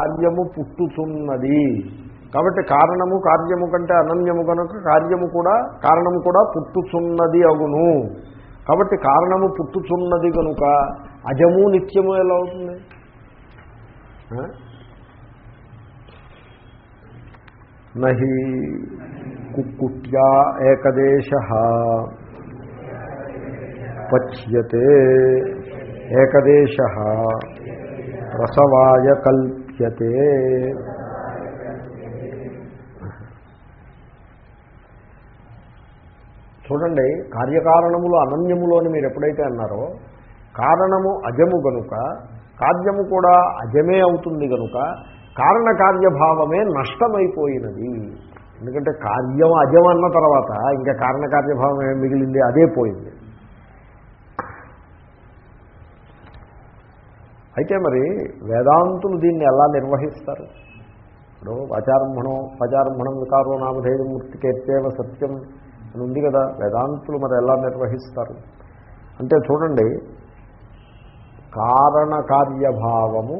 కార్యము పుట్టుతున్నది. కాబట్టి కారణము కార్యము కంటే అనన్యము కనుక కార్యము కూడా కారణము కూడా పుట్టుచున్నది అగును. కాబట్టి కారణము పుట్టుచున్నది కనుక అజము నిత్యము ఎలా అవుతుంది? ఆ? నహి కుక్కుట్యా ఏకదేశ. పచ్యతే ఏకదేశ. ప్రసవాయ కల్ప్యతే చూడండి కార్యకారణములు అనన్యములు అని మీరు ఎప్పుడైతే అన్నారో కారణము అజము గనుక కార్యము కూడా అజమే అవుతుంది గనుక కారణకార్యభావమే నష్టమైపోయినది ఎందుకంటే కార్యం అజం అన్న తర్వాత ఇంకా కారణకార్యభావం ఏం మిగిలింది అదే పోయింది అయితే మరి వేదాంతులు దీన్ని ఎలా నిర్వహిస్తారు? ఇప్పుడు వాచారంభణం వాచారంభణం వికారో నామధేయం మృతికేత్యేవ సత్యం అని ఉంది కదా వేదాంతులు మరి ఎలా నిర్వహిస్తారు? అంటే చూడండి కారణకార్యభావము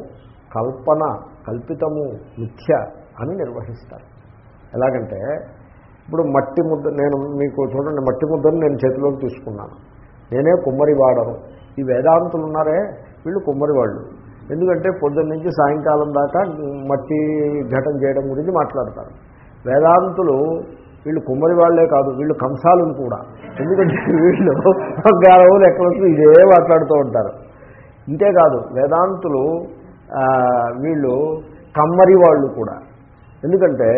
కల్పన కల్పితము మిథ్య అని నిర్వహిస్తారు. ఎలాగంటే ఇప్పుడు మట్టి ముద్ద నేను మీకు చూడండి మట్టి ముద్దను నేను చేతిలోకి తీసుకున్నాను. నేనే కుమ్మరి వాడను. ఈ వేదాంతులు ఉన్నారే వీళ్ళు కుమ్మరి వాళ్ళు. ఎందుకంటే పొద్దున్న నుంచి సాయంకాలం దాకా మట్టి ఘటన చేయడం గురించి మాట్లాడతారు. వేదాంతులు వీళ్ళు కుమ్మరి వాళ్ళే కాదు వీళ్ళు కంసాలు కూడా. ఎందుకంటే వీళ్ళు గారవు లెక్కలకు ఇదే మాట్లాడుతూ ఉంటారు. ఇంతేకాదు వేదాంతులు వీళ్ళు కమ్మరి వాళ్ళు కూడా. ఎందుకంటే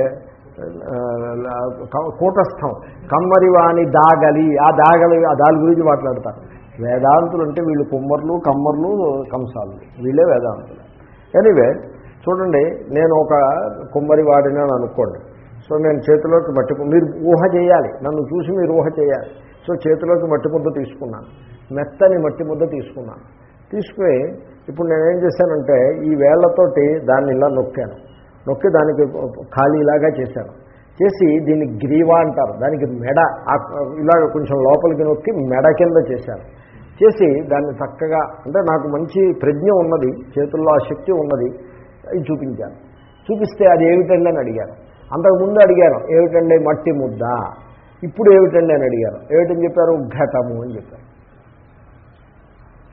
కూటస్థం. కమ్మరి వాణి దాగలి ఆ దాగలి ఆ దాని గురించి మాట్లాడతారు. వేదాంతులు అంటే వీళ్ళు కుమ్మర్లు కమ్మర్లు కంసాలు. వీళ్ళే వేదాంతులు. ఎనీవే చూడండి నేను ఒక కుమ్మరి వాడిని అని అనుకోండి. సో నేను చేతిలోకి మట్టి మీరు ఊహ చేయాలి. నన్ను చూసి మీరు ఊహ చేయాలి. సో చేతిలోకి మట్టి ముద్ద తీసుకున్నాను. మెత్తని మట్టి ముద్ద తీసుకున్నాను. తీసుకుని ఇప్పుడు నేనేం చేశానంటే ఈ వేళ్ళతోటి దాన్ని ఇలా నొక్కాను. నొక్కి దానికి ఖాళీలాగా చేశాను. చేసి దీన్ని గ్రీవా అంటారు. దానికి మెడ ఇలా కొంచెం లోపలికి నొక్కి మెడ కింద చేశాను. చేసి దాన్ని చక్కగా అంటే నాకు మంచి ప్రజ్ఞ ఉన్నది చేతుల్లో ఆ శక్తి ఉన్నది ఇది చూపించాను. చూపిస్తే అది ఏమిటండి అని అడిగాను. అంతకుముందు అడిగాను ఏమిటండి మట్టి ముద్ద? ఇప్పుడు ఏమిటండి అని అడిగాను. ఏమిటని చెప్పారు? ఘటము అని చెప్పారు.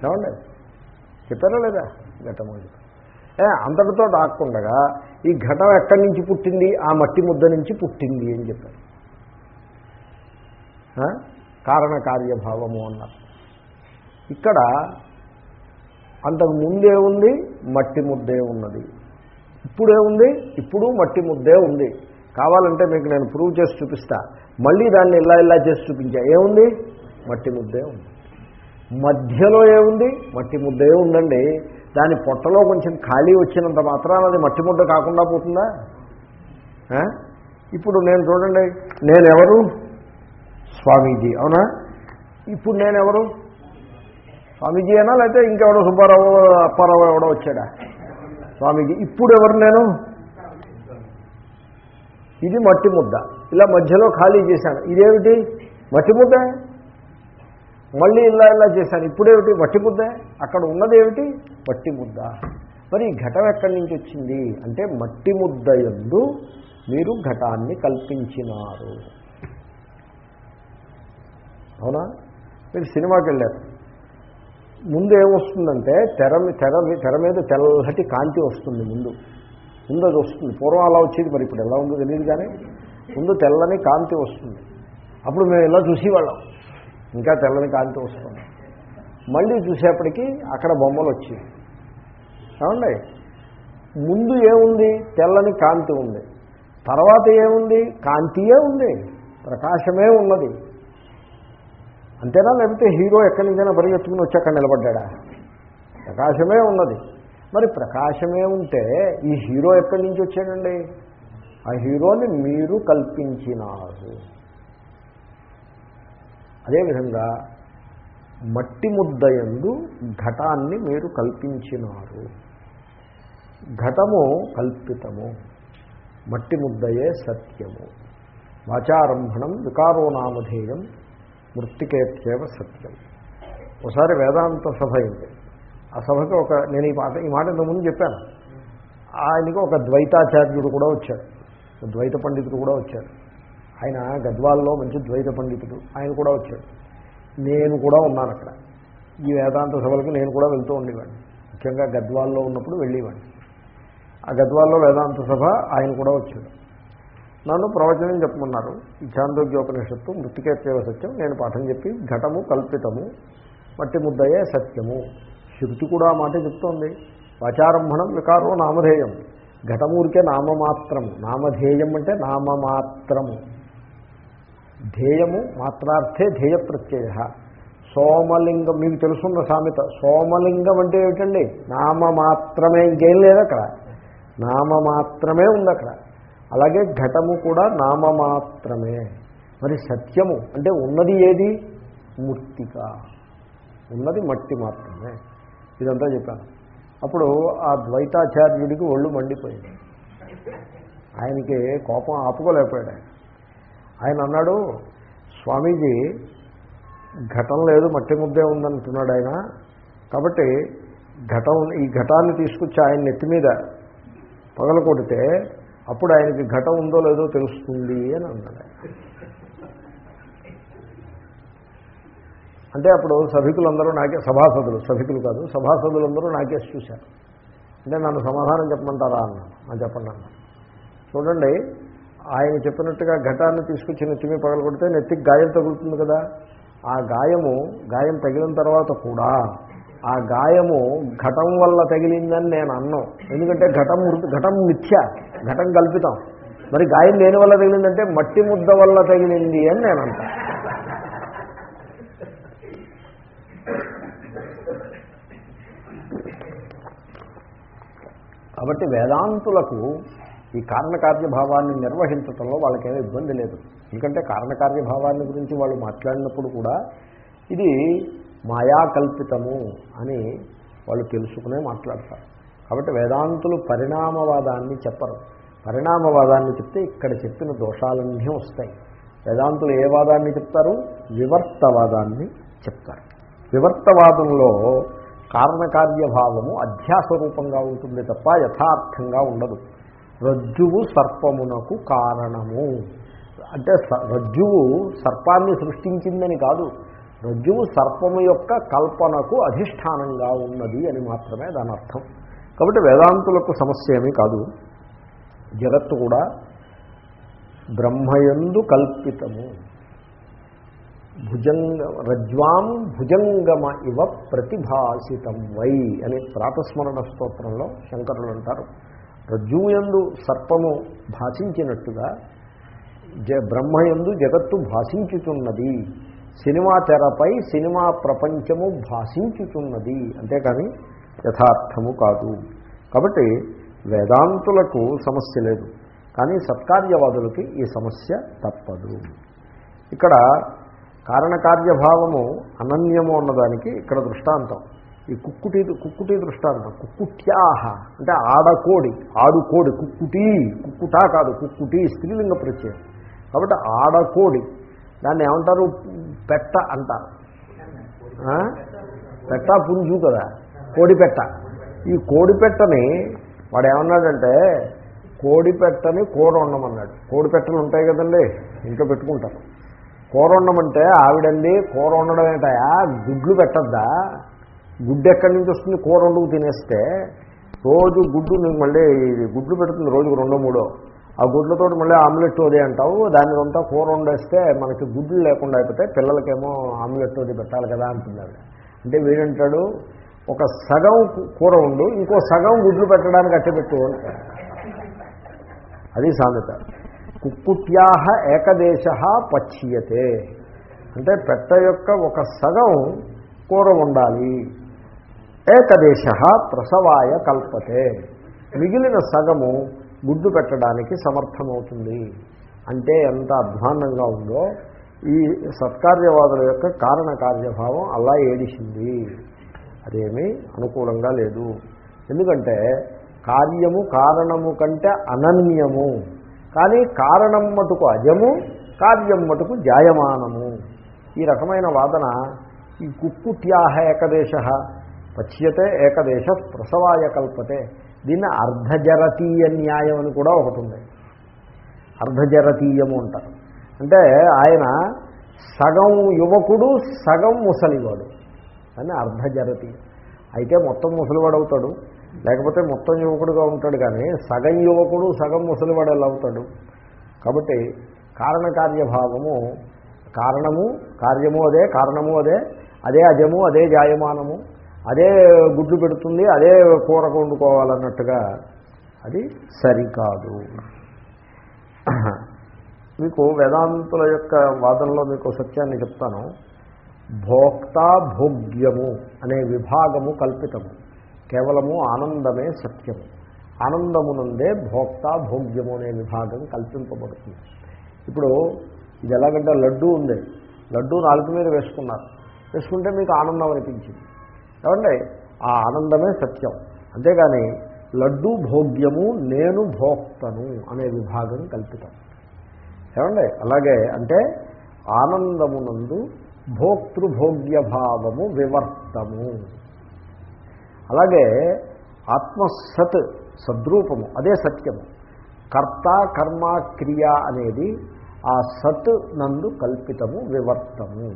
ఏమండి? చెప్పారా లేదా? ఘటము అని చెప్పారు. అంతటితో రాకుండగా ఈ ఘటం ఎక్కడి నుంచి పుట్టింది? ఆ మట్టి ముద్ద నుంచి పుట్టింది అని చెప్పారు. కారణ కారణకార్యభావము అన్నారు. ఇక్కడ అంతకు ముందే ఉంది మట్టి ముద్దే ఉన్నది. ఇప్పుడే ఉంది ఇప్పుడు మట్టి ముద్దే ఉంది. కావాలంటే మీకు నేను ప్రూవ్ చేసి చూపిస్తా. మళ్ళీ దాన్ని ఇలా ఇలా చేసి చూపించా. ఏముంది? మట్టి ముద్దే ఉంది. మధ్యలో ఏముంది? మట్టి ముద్దే ఉందండి. దాని పొట్టలో కొంచెం ఖాళీ వచ్చినంత మాత్రాన అది మట్టి ముద్ద కాకుండా పోతుందా? ఇప్పుడు నేను చూడండి. నేనెవరు? స్వామీజీ. అవునా? ఇప్పుడు నేనెవరు? స్వామీజీ అయినా లేకపోతే ఇంకెవడో సుబ్బారావు అప్పారావు ఎవడో వచ్చాడా? స్వామీజీ ఇప్పుడు ఎవరు నేను? ఇది మట్టి ముద్ద. ఇలా మధ్యలో ఖాళీ చేశాను. ఇదేమిటి? మట్టి ముద్ద? మళ్ళీ ఇలా ఇలా చేశాను. ఇప్పుడేమిటి? మట్టి ముద్ద? అక్కడ ఉన్నదేమిటి? మట్టి ముద్ద. మరి ఈ ఘటం ఎక్కడి నుంచి వచ్చింది? అంటే మట్టి ముద్ద ఎందు మీరు ఘటాన్ని కల్పించినారు. అవునా? మీరు సినిమాకి వెళ్ళారు. ముందు ఏమొస్తుందంటే తెర తెర తెర మీద తెల్లటి కాంతి వస్తుంది ముందు. ముందు అది వస్తుంది పూర్వం అలా వచ్చేది మరి ఇప్పుడు ఎలా ఉందో తెలియదు కానీ ముందు తెల్లని కాంతి వస్తుంది. అప్పుడు మేము ఇలా చూసేవాళ్ళం. ఇంకా తెల్లని కాంతి వస్తుంది. మళ్ళీ చూసేప్పటికీ అక్కడ బొమ్మలు వచ్చాయి ఏమండి? ముందు ఏముంది? తెల్లని కాంతి ఉంది. తర్వాత ఏముంది? కాంతియే ఉంది. ప్రకాశమే ఉన్నది. అంతేనా? లేకపోతే హీరో ఎక్కడి నుంచైనా పరిగెత్తుకుని వచ్చి అక్కడ నిలబడ్డా ప్రకాశమే ఉన్నది. మరి ప్రకాశమే ఉంటే ఈ హీరో ఎక్కడి నుంచి వచ్చాడండి? ఆ హీరోని మీరు కల్పించినారు. అదేవిధంగా మట్టి ముద్దయందు ఘటాన్ని మీరు కల్పించినారు. ఘటము కల్పితము. మట్టి ముద్దయే సత్యము. వాచారంభణం వికారో నామధేయం మృతికేత్యేవ సత్యం. ఒకసారి వేదాంత సభ అయింది ఆ సభకి ఒక నేను ఈ మాట ఈ మాట ఇంతకుముందు చెప్పాను. ఆయనకి ఒక ద్వైతాచార్యుడు కూడా వచ్చాడు. ద్వైత పండితుడు కూడా వచ్చాడు. ఆయన గద్వాల్లో మంచి ద్వైత పండితుడు ఆయన కూడా వచ్చాడు. నేను కూడా ఉన్నాను అక్కడ. ఈ వేదాంత సభలకు నేను కూడా వెళ్తూ ఉండేవాడిని. ముఖ్యంగా గద్వాల్లో ఉన్నప్పుడు వెళ్ళేవాడిని. ఆ గద్వాల్లో వేదాంత సభ ఆయన కూడా వచ్చాడు. నన్ను ప్రవచనం చెప్పమన్నారు ఈ చాందోగ్యోపనిషత్తు మృతికేత్యవ సత్యం నేను పాఠం చెప్పి ఘటము కల్పితము మట్టి ముద్దయే సత్యము. శృతి కూడా ఆ మాట చెప్తోంది. వాచారంభణం వికారో నామధేయం. ఘటమూరికే నామమాత్రం. నామధేయం అంటే నామమాత్రము. ధ్యేయము మాత్రార్థే ధ్యేయ ప్రత్యయ సోమలింగం మీకు తెలుసున్న సామెత. సోమలింగం అంటే ఏమిటండి? నామ మాత్రమే ఇంకేం లేదు అక్కడ నామ మాత్రమే ఉంది అక్కడ అలాగే ఘటము కూడా నామ మాత్రమే మరి సత్యము అంటే ఉన్నది ఏది? మూర్తిక. ఉన్నది మట్టి మాత్రమే. ఇదంతా చెప్పాను. అప్పుడు ఆ ద్వైతాచార్యుడికి ఒళ్ళు మండిపోయింది. ఆయనకి కోపం ఆపుకోలేకపోయాడు ఆయన. ఆయన అన్నాడు స్వామీజీ ఘటం లేదు మట్టి ముద్దే ఉందంటున్నాడు ఆయన. కాబట్టి ఘటం ఈ ఘటాన్ని తీసుకొచ్చి ఆయన నెత్తి మీద పగల కొడితే అప్పుడు ఆయనకి ఘటం ఉందో లేదో తెలుస్తుంది అని అన్నాడు. అంటే అప్పుడు సభికులందరూ నాకే సభాసదులు సభికులు కాదు సభాసదులందరూ నాకేసి చూశారు. అంటే నన్ను సమాధానం చెప్పమంటారా అన్నాను ఆ చెప్పండి అన్నాను చూడండి ఆయన చెప్పినట్టుగా ఘటాన్ని తీసుకొచ్చి నెత్తిమి పగల నెత్తికి గాయం తగులుతుంది కదా. ఆ గాయము గాయం తగిలిన తర్వాత కూడా ఆ గాయము ఘటం వల్ల తగిలిందని నేను అన్నాం. ఎందుకంటే ఘటం ఘటం మిథ్య ఘటం కల్పితం. మరి గాయం దేని వల్ల తగిలిందంటే మట్టి ముద్ద వల్ల తగిలింది అని నేను అంటా. కాబట్టి వేదాంతులకు ఈ కారణకార్యభావాన్ని నిర్వహించటంలో వాళ్ళకేమీ ఇబ్బంది లేదు. ఎందుకంటే కారణకార్యభావాన్ని గురించి వాళ్ళు మాట్లాడినప్పుడు కూడా ఇది మాయాకల్పితము అని వాళ్ళు తెలుసుకునే మాట్లాడతారు. కాబట్టి వేదాంతులు పరిణామవాదాన్ని చెప్పరు. పరిణామవాదాన్ని చెప్తే ఇక్కడ చెప్పిన దోషాలన్నీ వస్తాయి. వేదాంతులు ఏ వాదాన్ని చెప్తారు? వివర్తవాదాన్ని చెప్తారు. వివర్తవాదంలో కారణకార్యభావము అధ్యాస రూపంగా ఉంటుంది తప్ప యథార్థంగా ఉండదు. రజ్జువు సర్పమునకు కారణము. అంటే స- రజ్జువు సర్పాన్ని సృష్టించిందని కాదు. రజ్జువు సర్పము యొక్క కల్పనకు అధిష్టానంగా ఉన్నది అని మాత్రమే దాని అర్థం. కాబట్టి వేదాంతులకు సమస్య ఏమీ కాదు. జగత్తు కూడా బ్రహ్మయందు కల్పితము. భుజంగ రజ్వాం భుజంగమ ఇవ ప్రతిభాసితం వై అని ప్రాతస్మరణ స్తోత్రంలో శంకరులు అంటారు. రజ్జుయందు సర్పము భాషించినట్టుగా జ బ్రహ్మయందు జగత్తు భాషించుతున్నది. సినిమా తెరపై సినిమా ప్రపంచము భాషించుతున్నది అంతేకాని యథార్థము కాదు. కాబట్టి వేదాంతులకు సమస్య లేదు. కానీ సత్కార్యవాదులకి ఈ సమస్య తప్పదు. ఇక్కడ కారణకార్యభావము అనన్యము అన్నదానికి ఇక్కడ దృష్టాంతం. ఈ కుక్కుటి కుక్కుటి దృష్టాంతం. కుక్కుట్యాహ అంటే ఆడకోడి ఆడుకోడి కుక్కుటి కుక్కుటా కాదు కుక్కుటి స్త్రీలింగ ప్రత్యయం. కాబట్టి ఆడకోడి దాన్ని ఏమంటారు? పెట్ట అంటారు. పెట్ట పుంజు కదా? కోడిపెట్ట. ఈ కోడిపెట్టని వాడు ఏమన్నాడంటే కోడిపెట్టని కూర వండమన్నాడు కోడిపెట్టలు ఉంటాయి కదండి ఇంట్లో పెట్టుకుంటారు కూర వండమంటే ఆవిడండి కూర ఉండడం ఏంటయా గుడ్లు పెట్టద్దా? గుడ్డు ఎక్కడి నుంచి వస్తుంది కూర వండుకు తినేస్తే? రోజు గుడ్డు మళ్ళీ గుడ్లు పెడుతుంది రోజుకు రెండో మూడో. ఆ గుడ్లతో మళ్ళీ ఆమ్లెట్ అది అంటావు దాని అంతా కూర వండేస్తే మనకి గుడ్లు లేకుండా అయిపోతే పిల్లలకేమో ఆమ్లెట్ అది పెట్టాలి కదా అంటుంది ఆవిడ అంటే వీడంటాడు ఒక సగం కూర ఉండు ఇంకో సగం గుడ్లు పెట్టడానికి అట్టపెట్టు అంటాడు. అది సామెత. కుక్కుట్యాహ ఏకదేశ పచ్యతే అంటే పెట్ట యొక్క ఒక సగం కూర ఉండాలి ఏకదేశ ప్రసవాయ కల్పతే. మిగిలిన సగము గుడ్డు పెట్టడానికి సమర్థమవుతుంది. అంటే ఎంత అధ్వాన్నంగా ఉందో ఈ సత్కార్యవాదుల యొక్క కారణకార్యభావం అలా ఏడిసింది. అదేమీ అనుకూలంగా లేదు. ఎందుకంటే కార్యము కారణము కంటే అనన్యము. కానీ కారణం మటుకు అజము కార్యం మటుకు జాయమానము. ఈ రకమైన వాదన ఈ కుక్కుట్యాహ ఏకదేశ పచ్యతే ఏకదేశ ప్రసవాయ కల్పతే. దీన్ని అర్ధజరతీయ న్యాయం అని కూడా ఒకటి ఉంది. అర్ధజరతీయము అంటారు. అంటే ఆయన సగం యువకుడు సగం ముసలివాడు. అని అర్ధజరతీయం. అయితే మొత్తం ముసలివాడు అవుతాడు. లేకపోతే మొత్తం యువకుడుగా ఉంటాడు కానీ సగం యువకుడు సగం ముసలివాడు ఎలా అవుతాడు? కాబట్టి కారణకార్యభావము కారణము కార్యము అదే కారణము అదే అదే అజము అదే జాయమానము. అదే గుడ్లు పెడుతుంది అదే కూర వండుకోవాలన్నట్టుగా అది సరికాదు. మీకు వేదాంతుల యొక్క వాదనలో మీకు సత్యాన్ని చెప్తాను. భోక్త భోగ్యము అనే విభాగము కల్పితము. కేవలము ఆనందమే సత్యము. ఆనందమునందే భోక్త భోగ్యము అనే విభాగం కల్పింపబడుతుంది. ఇప్పుడు ఇది ఎలాగంటే లడ్డూ ఉంది. లడ్డూ నాలుగు మీద వేసుకున్నారు. వేసుకుంటే మీకు ఆనందం అనిపించింది. ఏమండి? ఆ ఆనందమే సత్యం. అంతేగాని లడ్డూ భోగ్యము నేను భోక్తను అనే విభాగం కల్పితం. ఏమండి? అలాగే అంటే ఆనందమునందు భోక్తృభోగ్యభావము వివర్తము. అలాగే ఆత్మసత్ సద్రూపము అదే సత్యము. కర్త కర్మ క్రియ అనేది ఆ సత్ నందు కల్పితము వివర్తము.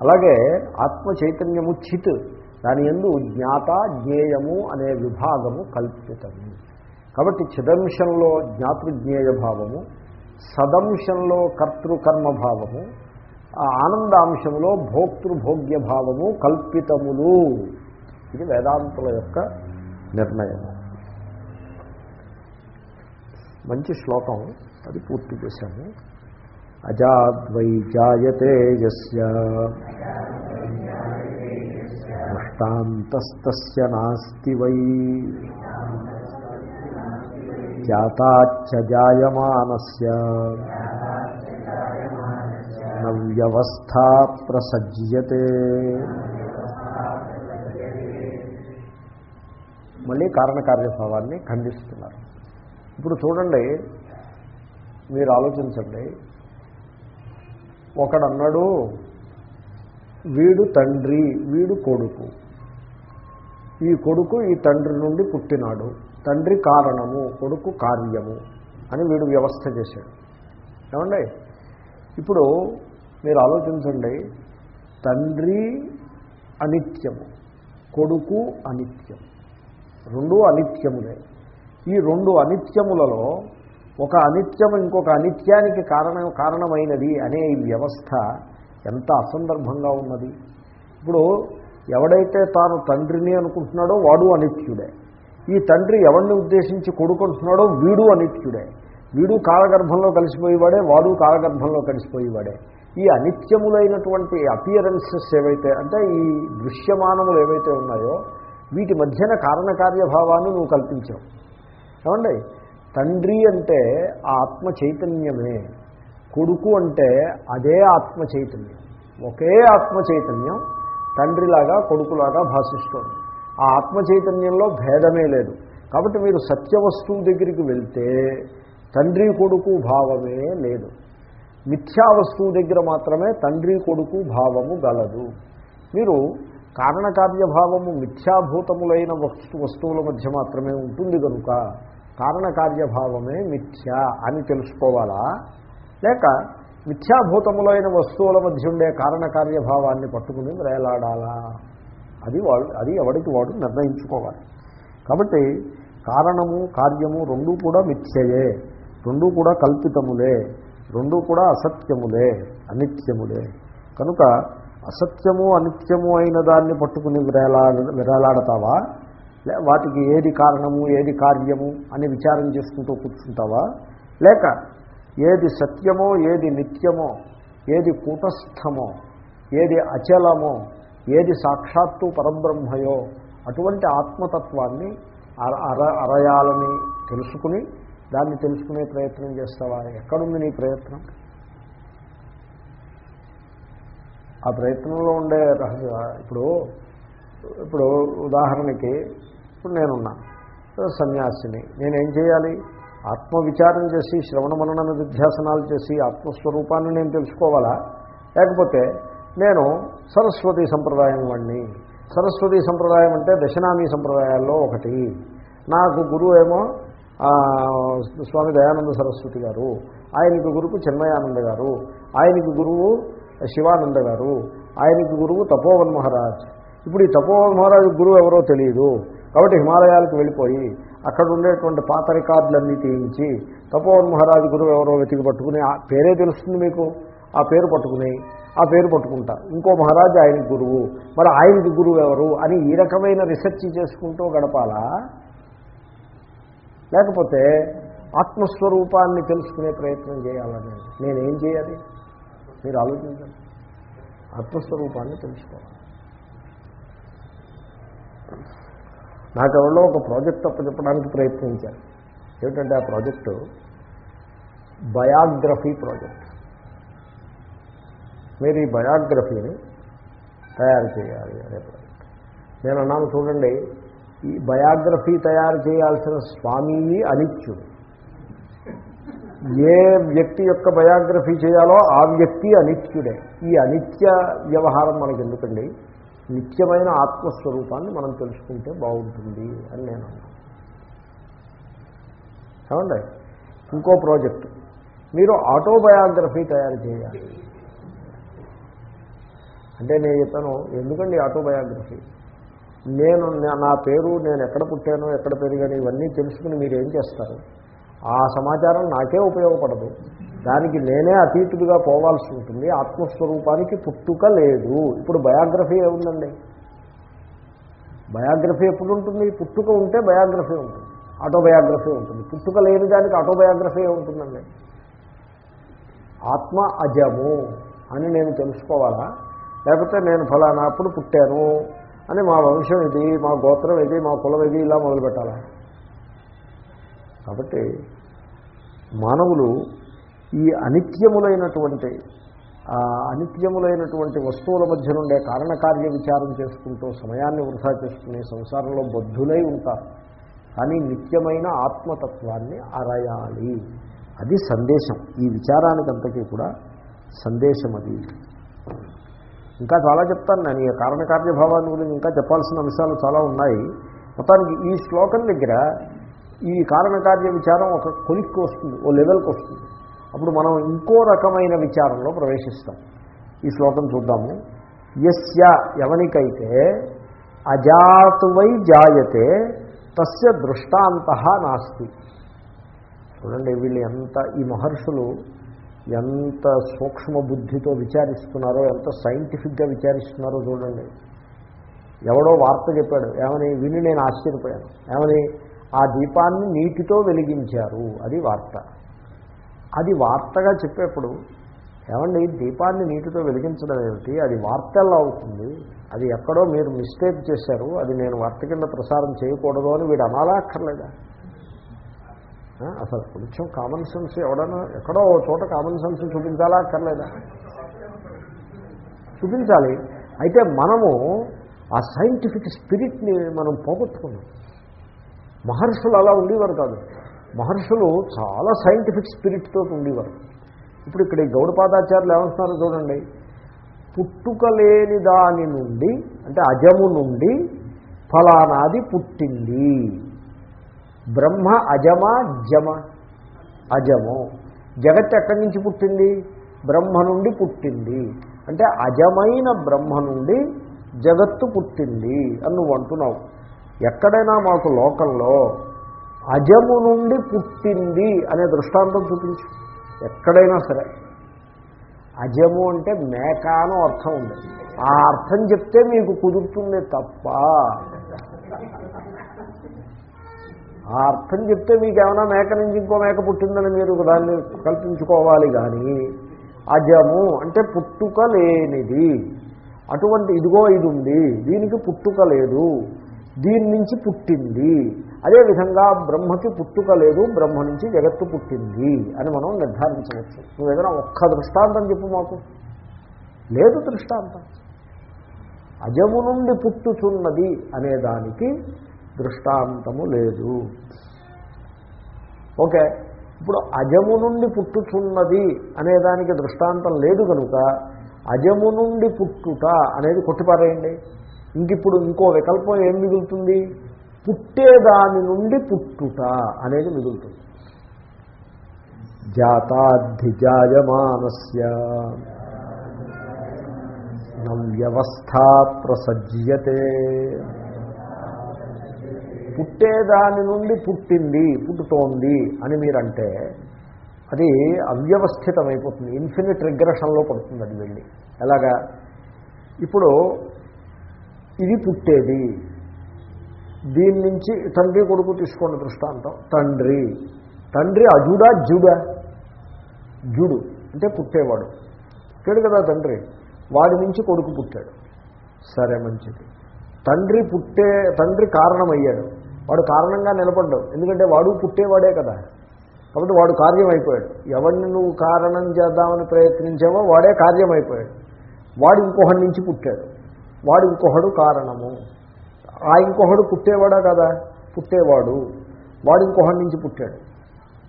అలాగే ఆత్మ చైతన్యము చిత్ దాని ఎందు జ్ఞాత జ్ఞేయము అనే విభాగము కల్పితము. కాబట్టి చిదంశంలో జ్ఞాతృజ్ఞేయ భావము సదంశంలో కర్తృకర్మభావము ఆ ఆనందాంశంలో భోక్తృభోగ్య భావము కల్పితములు. ఇది వేదాంతుల యొక్క నిర్ణయము. మంచి శ్లోకం అది పూర్తి చేశాము. అజాద్వై జాయతే యస్య. దృష్టాంతస్తస్య నాస్తి వై. జాతాచ్చ జాయమానస్య నవ్యవస్థా ప్రసజ్యతే. మళ్ళీ కారణకార్యభావాన్ని ఖండిస్తున్నారు. ఇప్పుడు చూడండి మీరు ఆలోచించండి. ఒకడన్నాడు వీడు తండ్రి వీడు కొడుకు. ఈ కొడుకు ఈ తండ్రి నుండి పుట్టినాడు. తండ్రి కారణము కొడుకు కార్యము అని వీడు వ్యవస్థ చేశాడు. ఏమండి? ఇప్పుడు మీరు ఆలోచించండి. తండ్రి అనిత్యము కొడుకు అనిత్యం. రెండు అనిత్యములే. ఈ రెండు అనిత్యములలో ఒక అనిత్యం ఇంకొక అనిత్యానికి కారణం కారణమైనది అనే ఈ వ్యవస్థ ఎంత అసందర్భంగా ఉన్నది? ఇప్పుడు ఎవడైతే తాను తండ్రిని అనుకుంటున్నాడో వాడు అనిత్యుడే. ఈ తండ్రి ఎవరిని ఉద్దేశించి కొడుకుంటున్నాడో వీడు అనిత్యుడే. వీడు కాలగర్భంలో కలిసిపోయేవాడే వాడు కాలగర్భంలో కలిసిపోయేవాడే. ఈ అనిత్యములైనటువంటి అపియరెన్సెస్ ఏవైతే అంటే ఈ దృశ్యమానములు ఏవైతే ఉన్నాయో వీటి మధ్యన కారణకార్యభావాన్ని నువ్వు కల్పించావు. ఏమండి? తండ్రి అంటే ఆ ఆత్మ చైతన్యమే. కొడుకు అంటే అదే ఆత్మ చైతన్యం. ఒకే ఆత్మ చైతన్యం. తండ్రిలాగా కొడుకులాగా భాషిస్తోంది. ఆ ఆత్మ చైతన్యంలో భేదమే లేదు. కాబట్టి మీరు సత్య వస్తువు దగ్గరికి వెళ్తే తండ్రి కొడుకు భావమే లేదు. మిథ్యా వస్తువు దగ్గర మాత్రమే తండ్రి కొడుకు భావము గలదు. మీరు కారణకార్యభావము మిథ్యాభూతములైన వస్తు వస్తువుల మధ్య మాత్రమే ఉంటుంది కనుక కారణకార్యభావమే మిథ్య అని తెలుసుకోవాలా? లేక మిథ్యాభూతములైన వస్తువుల మధ్య ఉండే కారణకార్యభావాన్ని పట్టుకుని వేలాడాలా అది వాళ్ళు అది ఎవరికి వాడు నిర్ణయించుకోవాలి. కాబట్టి కారణము కార్యము రెండూ కూడా మిథ్యయే రెండూ కూడా కల్పితములే రెండూ కూడా అసత్యములే అనిత్యములే. కనుక అసత్యము అనిత్యము అయిన దాన్ని పట్టుకుని విరేలాడ విరేలాడతావా? లే వాటికి ఏది కారణము ఏది కార్యము అని విచారం చేసుకుంటూ కూర్చుంటావా? లేక ఏది సత్యమో ఏది నిత్యమో ఏది కూటస్థమో ఏది అచలమో ఏది సాక్షాత్తు పరబ్రహ్మయో అటువంటి ఆత్మతత్వాన్ని అర అర అరయాలని తెలుసుకుని దాన్ని తెలుసుకునే ప్రయత్నం చేస్తావా? ఎక్కడుంది నీ ప్రయత్నం? ఆ ప్రయత్నంలో ఉండే రహస్య ఇప్పుడు ఇప్పుడు ఉదాహరణకి ఇప్పుడు నేనున్నా సన్యాసిని. నేనేం చేయాలి? ఆత్మవిచారం చేసి శ్రవణ మనన నిధ్యాసనాలు చేసి ఆత్మస్వరూపాన్ని నేను తెలుసుకోవాలా? లేకపోతే నేను సరస్వతి సంప్రదాయం వాడిని సరస్వతి సంప్రదాయం అంటే దశనామీ సంప్రదాయాల్లో ఒకటి. నాకు గురువు ఏమో స్వామి దయానంద సరస్వతి గారు. ఆయనకి గురువు చిన్మయానంద గారు. ఆయనకి గురువు శివానంద గారు. ఆయనకి గురువు తపోవన్ మహారాజ్. ఇప్పుడు ఈ తపోవన్ మహారాజు గురువు ఎవరో తెలియదు కాబట్టి హిమాలయాలకు వెళ్ళిపోయి అక్కడ ఉండేటువంటి పాత రికార్డులన్నీ తీయించి తపోవన్ మహారాజు గురువు ఎవరో వెతికి పట్టుకుని ఆ పేరే తెలుస్తుంది మీకు? ఆ పేరు పట్టుకుని ఆ పేరు పట్టుకుంటారు ఇంకో మహారాజు ఆయన గురువు. మరి ఆయనకి గురువు ఎవరు అని ఈ రకమైన రీసెర్చ్ చేసుకుంటూ గడపాలా? లేకపోతే ఆత్మస్వరూపాన్ని తెలుసుకునే ప్రయత్నం చేయాలని నేనేం చేయాలి? మీరు ఆలోచించండి. ఆత్మస్వరూపాన్ని తెలుసుకోవాలి. నాకెవరో ఒక ప్రాజెక్ట్ అప్పచెప్పడానికి ప్రయత్నించారు. ఏమిటంటే ఆ ప్రాజెక్టు బయోగ్రఫీ ప్రాజెక్ట్. మీరు ఈ బయోగ్రఫీని తయారు చేయాలి అనే ప్రాజెక్ట్. నేను అన్నాను చూడండి ఈ బయోగ్రఫీ తయారు చేయాల్సిన స్వామిని అనిత్యుడు. ఏ వ్యక్తి యొక్క బయోగ్రఫీ చేయాలో ఆ వ్యక్తి అనిత్యుడే. ఈ అనిత్య వ్యవహారం మనకి ఎందుకండి నిత్యమైన ఆత్మస్వరూపాన్ని మనం తెలుసుకుంటే బాగుంటుంది అని నేను అన్నాను ఏమండి? ఇంకో ప్రాజెక్ట్. మీరు ఆటోబయోగ్రఫీ తయారు చేయాలి. అంటే నేను చెప్పాను ఎందుకండి ఆటోబయోగ్రఫీ? నేను నా- నా పేరు నేను ఎక్కడ పుట్టానో ఎక్కడ పెరిగాను ఇవన్నీ తెలుసుకుని మీరు ఏం చేస్తారు? ఆ సమాచారం నాకే ఉపయోగపడదు. దానికి నేనే అతీతుడిగా పోవాల్సి ఉంటుంది. ఆత్మస్వరూపానికి పుట్టుక లేదు. ఇప్పుడు బయోగ్రఫీ ఏముందండి? బయోగ్రఫీ ఎప్పుడు ఉంటుంది పుట్టుక ఉంటే బయోగ్రఫీ ఉంటుంది. ఆటోబయోగ్రఫీ ఉంటుంది. పుట్టుక లేని దానికి ఆటోబయోగ్రఫీ ఉంటుందండి ఆత్మ అజము అని నేను తెలుసుకోవాలా? లేకపోతే నేను ఫలానా అప్పుడు పుట్టాను అని మా వంశం ఇది మా గోత్రం ఇది మా కులం ఇది ఇలా మొదలుపెట్టాలా? కాబట్టి మానవులు ఈ అనిత్యములైనటువంటి అనిత్యములైనటువంటి వస్తువుల మధ్య నుండే కారణకార్య విచారం చేసుకుంటూ సమయాన్ని వృధా చేసుకునే సంసారంలో బద్ధులై ఉంటారు. కానీ నిత్యమైన ఆత్మతత్వాన్ని అరయాలి అది సందేశం. ఈ విచారానికంతకీ కూడా సందేశం అది. ఇంకా చాలా చెప్తాను నేను. ఈ కారణకార్యభావాన్ని గురించి ఇంకా చెప్పాల్సిన అంశాలు చాలా ఉన్నాయి. మొత్తానికి ఈ శ్లోకం దగ్గర ఈ కారణకార్య విచారం ఒక కొలిక్కి వస్తుంది ఓ లెవెల్కి వస్తుంది. అప్పుడు మనం ఇంకో రకమైన విచారంలో ప్రవేశిస్తాం. ఈ శ్లోకం చూద్దాము. యస్య ఎవనికైతే అజాతువై జాయతే తస్య దృష్టాంత నాస్తి. చూడండి వీళ్ళు ఎంత ఈ మహర్షులు ఎంత సూక్ష్మ బుద్ధితో విచారిస్తున్నారో ఎంత సైంటిఫిక్గా విచారిస్తున్నారో చూడండి. ఎవడో వార్త చెప్పాడు ఏమని? విని నేను ఆశ్చర్యపోయాను. ఏమని? ఆ దీపాన్ని నీటితో వెలిగించారు. అది వార్త. అది వార్తగా చెప్పేప్పుడు ఏమండి దీపాన్ని నీటితో వెలిగించడం ఏమిటి? అది వార్త ఎలా అవుతుంది? అది ఎక్కడో మీరు మిస్టేక్ చేశారు అది నేను వార్త కింద ప్రసారం చేయకూడదు అని వీడు అనాలా అక్కర్లేదా అసలు కొంచెం కామన్ సెన్స్ ఎవడన్నా ఎక్కడో ఓ చోట కామన్ సెన్స్ చూపించాలా అక్కర్లేదా? చూపించాలి. అయితే మనము ఆ సైంటిఫిక్ స్పిరిట్ని మనం పోగొట్టుకున్నాం. మహర్షులు అలా ఉండేవారు కాదు. మహర్షులు చాలా సైంటిఫిక్ స్పిరిట్తో ఉండేవారు. ఇప్పుడు ఇక్కడ ఈ గౌడపాదాచార్యులు ఏమంటున్నారో చూడండి. పుట్టుక లేని దాని నుండి అంటే అజము నుండి ఫలానాది పుట్టింది. బ్రహ్మ అజమ జమ అజము. జగత్ ఎక్కడి నుంచి పుట్టింది? బ్రహ్మ నుండి పుట్టింది. అంటే అజమైన బ్రహ్మ నుండి జగత్తు పుట్టింది అని నువ్వు అంటున్నావు. ఎక్కడైనా మాకు లోకంలో అజము నుండి పుట్టింది అనే దృష్టాంతం చూపించు. ఎక్కడైనా సరే. అజము అంటే మేక అని అర్థం ఉంది. ఆ అర్థం చెప్తే మీకు కుదురుతుంది తప్ప. ఆ అర్థం చెప్తే మీకు ఏమైనా మేక నుంచి ఇంకో మేక పుట్టిందని మీరు దాన్ని కల్పించుకోవాలి కానీ అజము అంటే పుట్టుక లేనిది. అటువంటి ఇదిగో ఇది ఉంది. దీనికి పుట్టుక లేదు. దీని నుంచి పుట్టింది. అదేవిధంగా బ్రహ్మకి పుట్టుక లేదు బ్రహ్మ నుంచి జగత్తు పుట్టింది అని మనం నిర్ధారించవచ్చు. నువ్వు ఏదైనా ఒక్క దృష్టాంతం చెప్పు మాకు. లేదు దృష్టాంతం. అజము నుండి పుట్టుచున్నది అనే దానికి దృష్టాంతము లేదు. ఓకే ఇప్పుడు అజము నుండి పుట్టుచున్నది అనేదానికి దృష్టాంతం లేదు కనుక అజము నుండి పుట్టుట అనేది కొట్టిపారేయండి. ఇంక ఇప్పుడు ఇంకో వికల్పం ఏం మిగులుతుంది? పుట్టేదాని నుండి పుట్టుట అనేది మిగులుతుంది. జాతాధిజాయమానస్య. వ్యవస్థ ప్రసజ్యతే. పుట్టేదాని నుండి పుట్టింది పుట్టుతోంది అని మీరంటే అది అవ్యవస్థితమైపోతుంది. ఇన్ఫినిట్ రిగ్రెషన్లో పడుతుంది అది వెళ్ళి. ఎలాగా? ఇప్పుడు ఇది పుట్టేది. దీని నుంచి తండ్రి కొడుకు తీసుకోండి దృష్టాంతం. తండ్రి. తండ్రి అజుడా జుడా. జుడు. అంటే పుట్టేవాడు. పుట్టాడు కదా తండ్రి. వాడి నుంచి కొడుకు పుట్టాడు. సరే మంచిది. తండ్రి పుట్టే తండ్రి కారణమయ్యాడు. వాడు కారణంగా నిలబడ్డావు ఎందుకంటే వాడు పుట్టేవాడే కదా. కాబట్టి వాడు కార్యం అయిపోయాడు ఎవరిని నువ్వు కారణం చేద్దామని ప్రయత్నించావో వాడే కార్యం అయిపోయాడు వాడు ఇంకొకటి నుంచి పుట్టాడు. వాడు ఇంకొకడు కారణము. ఆ ఇంకొకడు పుట్టేవాడా కదా? పుట్టేవాడు. వాడు ఇంకొకటి నుంచి పుట్టాడు.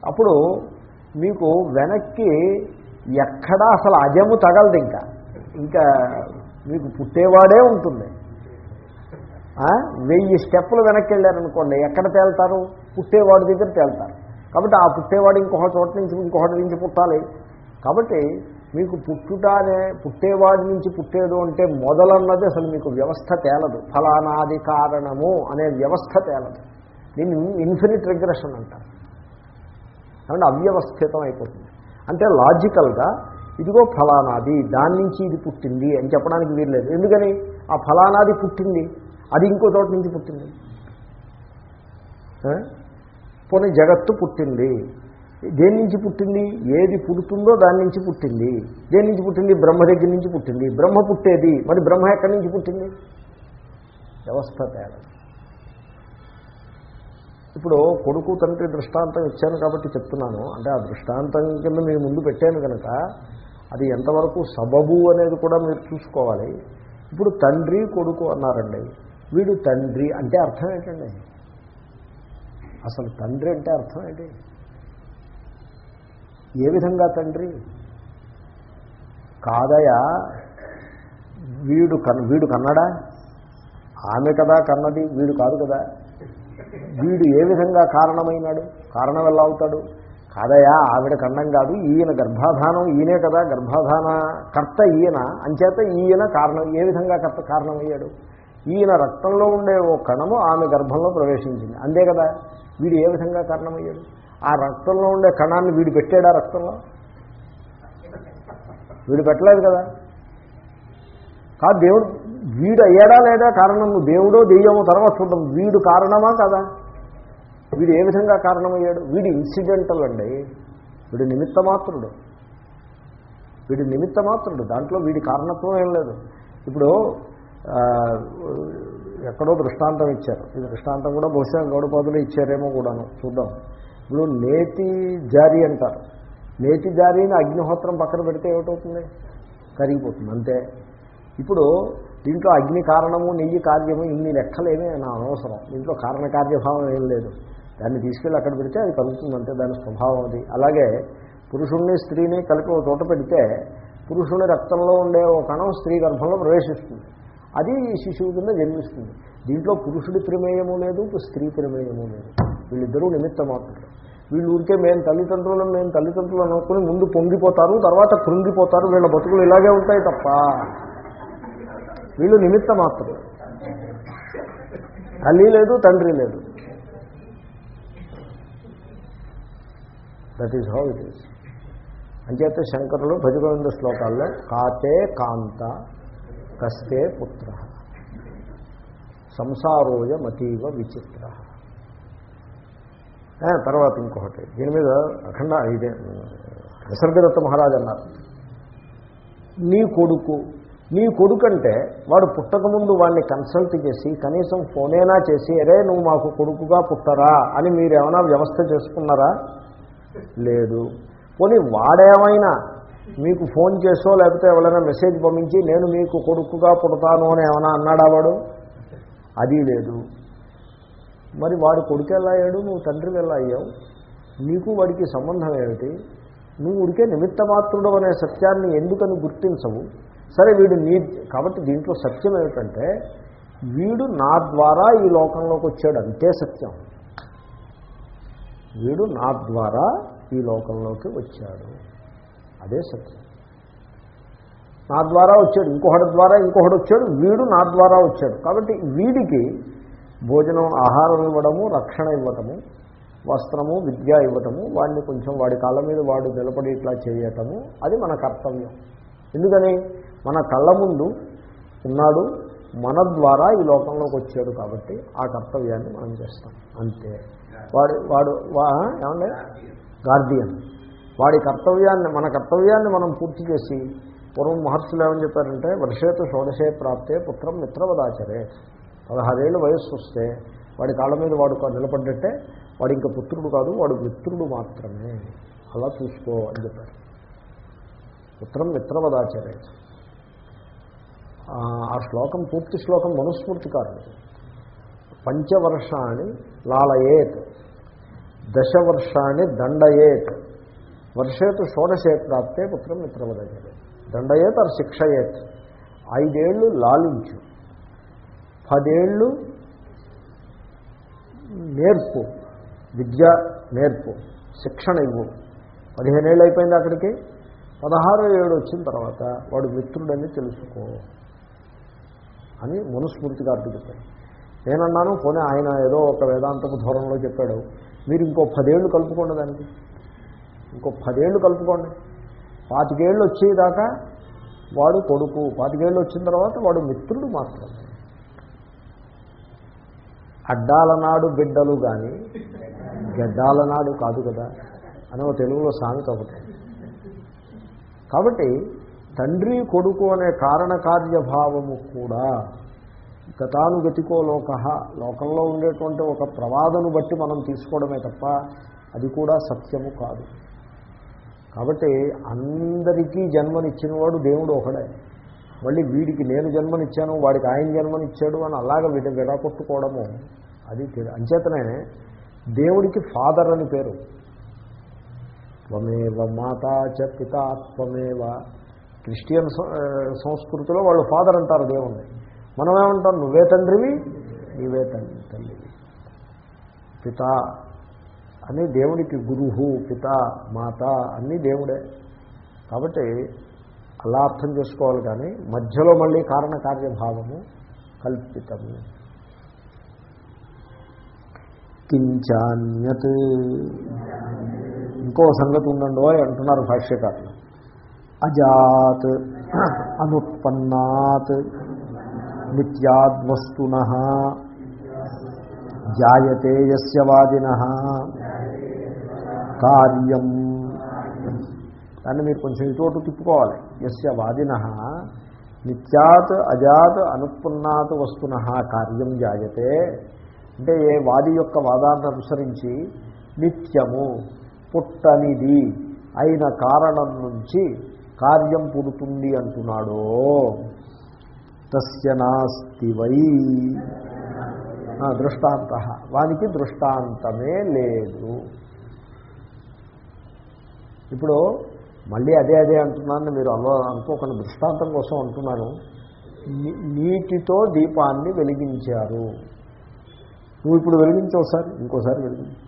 అప్పుడు మీకు వెనక్కి ఎక్కడా అసలు అజము తగలదు ఇంకా. ఇంకా మీకు పుట్టేవాడే ఉంటుంది. వెయ్యి స్టెప్పులు వెనక్కి వెళ్ళారనుకోండి ఎక్కడ తేల్తారు? పుట్టేవాడి దగ్గర తేల్తారు. కాబట్టి ఆ పుట్టేవాడు ఇంకొక చోట నుంచి ఇంకొకటి నుంచి పుట్టాలి. కాబట్టి మీకు పుట్టుట అనే పుట్టేవాడి నుంచి పుట్టేదు అంటే మొదలన్నది అసలు మీకు వ్యవస్థ తేలదు. ఫలానాది కారణము అనే వ్యవస్థ తేలదు. దీన్ని ఇన్ఫినిట్ రిగ్రెషన్ అంటారు. కాబట్టి అవ్యవస్థితం అయిపోతుంది. అంటే లాజికల్గా ఇదిగో ఫలానాది దాని నుంచి ఇది పుట్టింది అని చెప్పడానికి వీల్లేదు. ఎందుకని? ఆ ఫలానాది పుట్టింది. అది ఇంకో చోట నుంచి పుట్టింది. పోనీ జగత్తు పుట్టింది. దేని నుంచి పుట్టింది? ఏది పుడుతుందో దాని నుంచి పుట్టింది. దేని నుంచి పుట్టింది? బ్రహ్మ దగ్గర నుంచి పుట్టింది. బ్రహ్మ పుట్టేది. మరి బ్రహ్మ ఎక్కడి నుంచి పుట్టింది? వ్యవస్థ తేడా. ఇప్పుడు కొడుకు తండ్రి దృష్టాంతం ఇచ్చాను కాబట్టి చెప్తున్నాను. అంటే ఆ దృష్టాంతం కింద మీ ముందు పెట్టాను కనుక అది ఎంతవరకు సబబు అనేది కూడా మీరు చూసుకోవాలి. ఇప్పుడు తండ్రి కొడుకు అన్నారండి. వీడు తండ్రి అంటే అర్థం ఏంటండి? అసలు తండ్రి అంటే అర్థం ఏంటి? ఏ విధంగా తండ్రి? కాదయా వీడు కన్ వీడు కన్నడా? ఆమె కదా కన్నది వీడు కాదు కదా. వీడు ఏ విధంగా కారణమైనాడు? కారణం ఎలా అవుతాడు? కాదయా ఆవిడ కన్నం కాదు ఈయన గర్భాధానం ఈయనే కదా గర్భాధాన కర్త ఈయన. అంచేత ఈయన కారణం ఏ విధంగా కర్త కారణమయ్యాడు? ఈయన రక్తంలో ఉండే ఓ కణము ఆమె గర్భంలో ప్రవేశించింది. అంతే కదా వీడు ఏ విధంగా కారణమయ్యాడు? ఆ రక్తంలో ఉండే కణాన్ని వీడు పెట్టాడా రక్తంలో? వీడు పెట్టలేదు కదా. కాదు దేవుడు వీడు అయ్యాడా లేదా కారణం? దేవుడో దెయ్యమో తర్వాత చూద్దాం. వీడు కారణమా కదా? వీడు ఏ విధంగా కారణమయ్యాడు? వీడు ఇన్సిడెంటల్ అండి. వీడు నిమిత్త మాత్రుడు వీడు నిమిత్త మాత్రుడు దాంట్లో వీడి కారణత్వం ఏం లేదు. ఇప్పుడు ఎక్కడో దృష్టాంతం ఇచ్చారు. ఈ దృష్టాంతం కూడా బహుశా గౌడపాదులు ఇచ్చారేమో కూడాను. చూద్దాం. ఇప్పుడు నేతి జారి అంటారు. నేతి జారీని అగ్నిహోత్రం పక్కన పెడితే ఏమిటవుతుంది? కరిగిపోతుంది అంతే. ఇప్పుడు దీంట్లో అగ్ని కారణము నెయ్యి కార్యము ఇన్ని లెక్కలేమే నా అనవసరం. దీంట్లో కారణకార్యభావం ఏం లేదు. దాన్ని తీసుకెళ్ళి అక్కడ పెడితే అది కలుగుతుంది అంతే. దాని స్వభావం అది. అలాగే పురుషుణ్ణి స్త్రీని కలిపి ఒక చోట పెడితే పురుషుని రక్తంలో ఉండే ఒక కణం స్త్రీ గర్భంలో ప్రవేశిస్తుంది. అది శిశువు కింద జన్మిస్తుంది. దీంట్లో పురుషుడి ప్రమేయము లేదు స్త్రీ ప్రమేయము లేదు. వీళ్ళిద్దరూ నిమిత్త మాత్రం వీళ్ళు ఊరికే మేము తల్లిదండ్రులను మేము తల్లిదండ్రులు అనుకుని ముందు పొంగిపోతారు తర్వాత కృంగిపోతారు వీళ్ళ బతుకులు ఇలాగే ఉంటాయి తప్ప. వీళ్ళు నిమిత్త మాత్రం తల్లి లేదు తండ్రి లేదు. That is how it is అంచేత శంకరులు భజగోవింద శ్లోకాల్లో కాతే కాంత కస్తే పుత్ర. సంసారోయ మతీవ విచిత్ర. తర్వాత ఇంకొకటి. దీని మీద అఖండ ఇదే నిసర్గదత్త మహారాజ్ అన్నారు. నీ కొడుకు నీ కొడుకు అంటే వాడు పుట్టకముందు వాడిని కన్సల్ట్ చేసి కనీసం ఫోనేనా చేసి అరే నువ్వు మాకు కొడుకుగా పుట్టరా అని మీరు ఏమైనా వ్యవస్థ చేసుకున్నారా? లేదు. పోనీ వాడేమైనా మీకు ఫోన్ చేసో లేకపోతే ఎవరైనా మెసేజ్ పంపించి నేను మీకు కొడుకుగా పుడతాను అని ఏమైనా అన్నాడా వాడు? అది లేదు. మరి వాడు కొడుకు ఎలా అయ్యాడు? నువ్వు తండ్రి ఎలా అయ్యావు? నీకు వాడికి సంబంధం ఏమిటి? నువ్వు ఉడికే నిమిత్త మాత్రుడు అనే సత్యాన్ని ఎందుకని గుర్తించవు? సరే వీడు నీ కాబట్టి దీంట్లో సత్యం ఏమిటంటే వీడు నా ద్వారా ఈ లోకంలోకి వచ్చాడు. అంతే సత్యం. వీడు నా ద్వారా ఈ లోకంలోకి వచ్చాడు. అదే సత్యం. నా ద్వారా వచ్చాడు. ఇంకొకటి ద్వారా ఇంకొకటి వచ్చాడు. వీడు నా ద్వారా వచ్చాడు. కాబట్టి వీడికి భోజనం ఆహారం ఇవ్వడము రక్షణ ఇవ్వటము వస్త్రము విద్య ఇవ్వటము వాడిని కొంచెం వాడి కాళ్ళ మీద వాడు నిలబడి ఇట్లా చేయటము అది మన కర్తవ్యం. ఎందుకని? మన కళ్ళ ముందు ఉన్నాడు మన ద్వారా ఈ లోకంలోకి వచ్చాడు కాబట్టి ఆ కర్తవ్యాన్ని మనం చేస్తాం. అంతే. వాడు వాడు వా ఏమండి? గార్డియన్. వాడి కర్తవ్యాన్ని మన కర్తవ్యాన్ని మనం పూర్తి చేసి పూర్వం మహర్షులు ఏమని చెప్పారంటే వర్షేతు షోడశే ప్రాప్తే పుత్రం మిత్రవదాచరే. పదహారేళ్ళు వయస్సు వస్తే వాడి కాళ్ళ మీద వాడు నిలబడ్డట్టే వాడు ఇంకా పుత్రుడు కాదు వాడు మిత్రుడు మాత్రమే. అలా చూసుకో అని చెప్పారు. పుత్రం మిత్రవదాచరే ఆ శ్లోకం పూర్తి శ్లోకం మనుస్మృతి కాదు. పంచవర్షాన్ని లాలయేత్ దశవర్షాన్ని దండయేత్. వర్షేతు షోడశే ప్రాప్తే పుత్రం మిత్రవదజరే దండయేత్ అది శిక్షయేత్. ఐదేళ్ళు లాలించు. పదేళ్ళు నేర్పు విద్య నేర్పు శిక్షణ ఇవ్వు. పదిహేనేళ్ళు అయిపోయింది అక్కడికి. పదహారు ఏడు వచ్చిన తర్వాత వాడు మిత్రుడని తెలుసుకో అని మనుస్మృతి గారికి చెప్పాడు నేనన్నాను పోనీ ఆయన ఏదో ఒక వేదాంతపు ధోరణిలో చెప్పాడు. మీరు ఇంకో పదేళ్ళు కలుపుకోండి దానికి. ఇంకో పదేళ్ళు కలుపుకోండి. పాతికేళ్ళు వచ్చేదాకా వాడు కొడుకు. పాతికేళ్ళు వచ్చిన తర్వాత వాడు మిత్రుడు మాత్రమే. అడ్డాలనాడు బిడ్డలు కానీ గడ్డాలనాడు కాదు కదా అని ఒక తెలుగులో సామెత ఒకటి. కాబట్టి తండ్రి కొడుకు అనే కారణకార్యభావము కూడా గతానుగతికో లోక లోకంలో ఉండేటువంటి ఒక ప్రవాదను బట్టి మనం తీసుకోవడమే తప్ప అది కూడా సత్యము కాదు. కాబట్టి అందరికీ జన్మనిచ్చినవాడు దేవుడు ఒకడే. మళ్ళీ వీడికి నేను జన్మనిచ్చాను వాడికి ఆయన జన్మనిచ్చాడు అని అలాగ వీటి విడగొట్టుకోవడము అది అంచేతనే దేవుడికి ఫాదర్ అని పేరు. త్వమేవ మాతా చ పితా త్వమేవ. క్రిస్టియన్ సంస్కృతిలో వాళ్ళు ఫాదర్ అంటారు దేవుణ్ణి. మనం ఏమంటాం? నువ్వే తండ్రివి నీవే తండ్రి తల్లివి పిత అని దేవుడికి గురువు పిత మాత అన్నీ దేవుడే. కాబట్టి అలా అర్థం చేసుకోవాలి కానీ మధ్యలో మళ్ళీ కారణకార్యభావము కల్పితము. కించాన్యత్. ఇంకో సంగతి ఉందండో అంటున్నారు భాష్యకారులు. అజాత్ అనుత్పన్నాత్ నిత్యాద్వస్తున జాయతే యస్య వాదిన కార్యం. దాన్ని మీరు కొంచెం ఇటు తిప్పుకోవాలి. యస్య వాదిన నిత్యాత్ అజాత్ అనుత్పన్నాత్ వస్తున కార్యం జాయతే. అంటే ఏ వాది యొక్క వాదాన్ని అనుసరించి నిత్యము పుట్టనిది అయిన కారణం నుంచి కార్యం పుడుతుంది అంటున్నాడో. తస్య నాస్తి వై. దృష్టాంత. వానికి దృష్టాంతమే లేదు. ఇప్పుడు మళ్ళీ అదే అదే అంటున్నాను మీరు అలా అనుకోకుండా దృష్టాంతం కోసం అంటున్నాను నీటితో దీపాన్ని వెలిగించారు. నువ్వు ఇప్పుడు వెలిగించోసారి సార్ ఇంకోసారి వెలిగించు.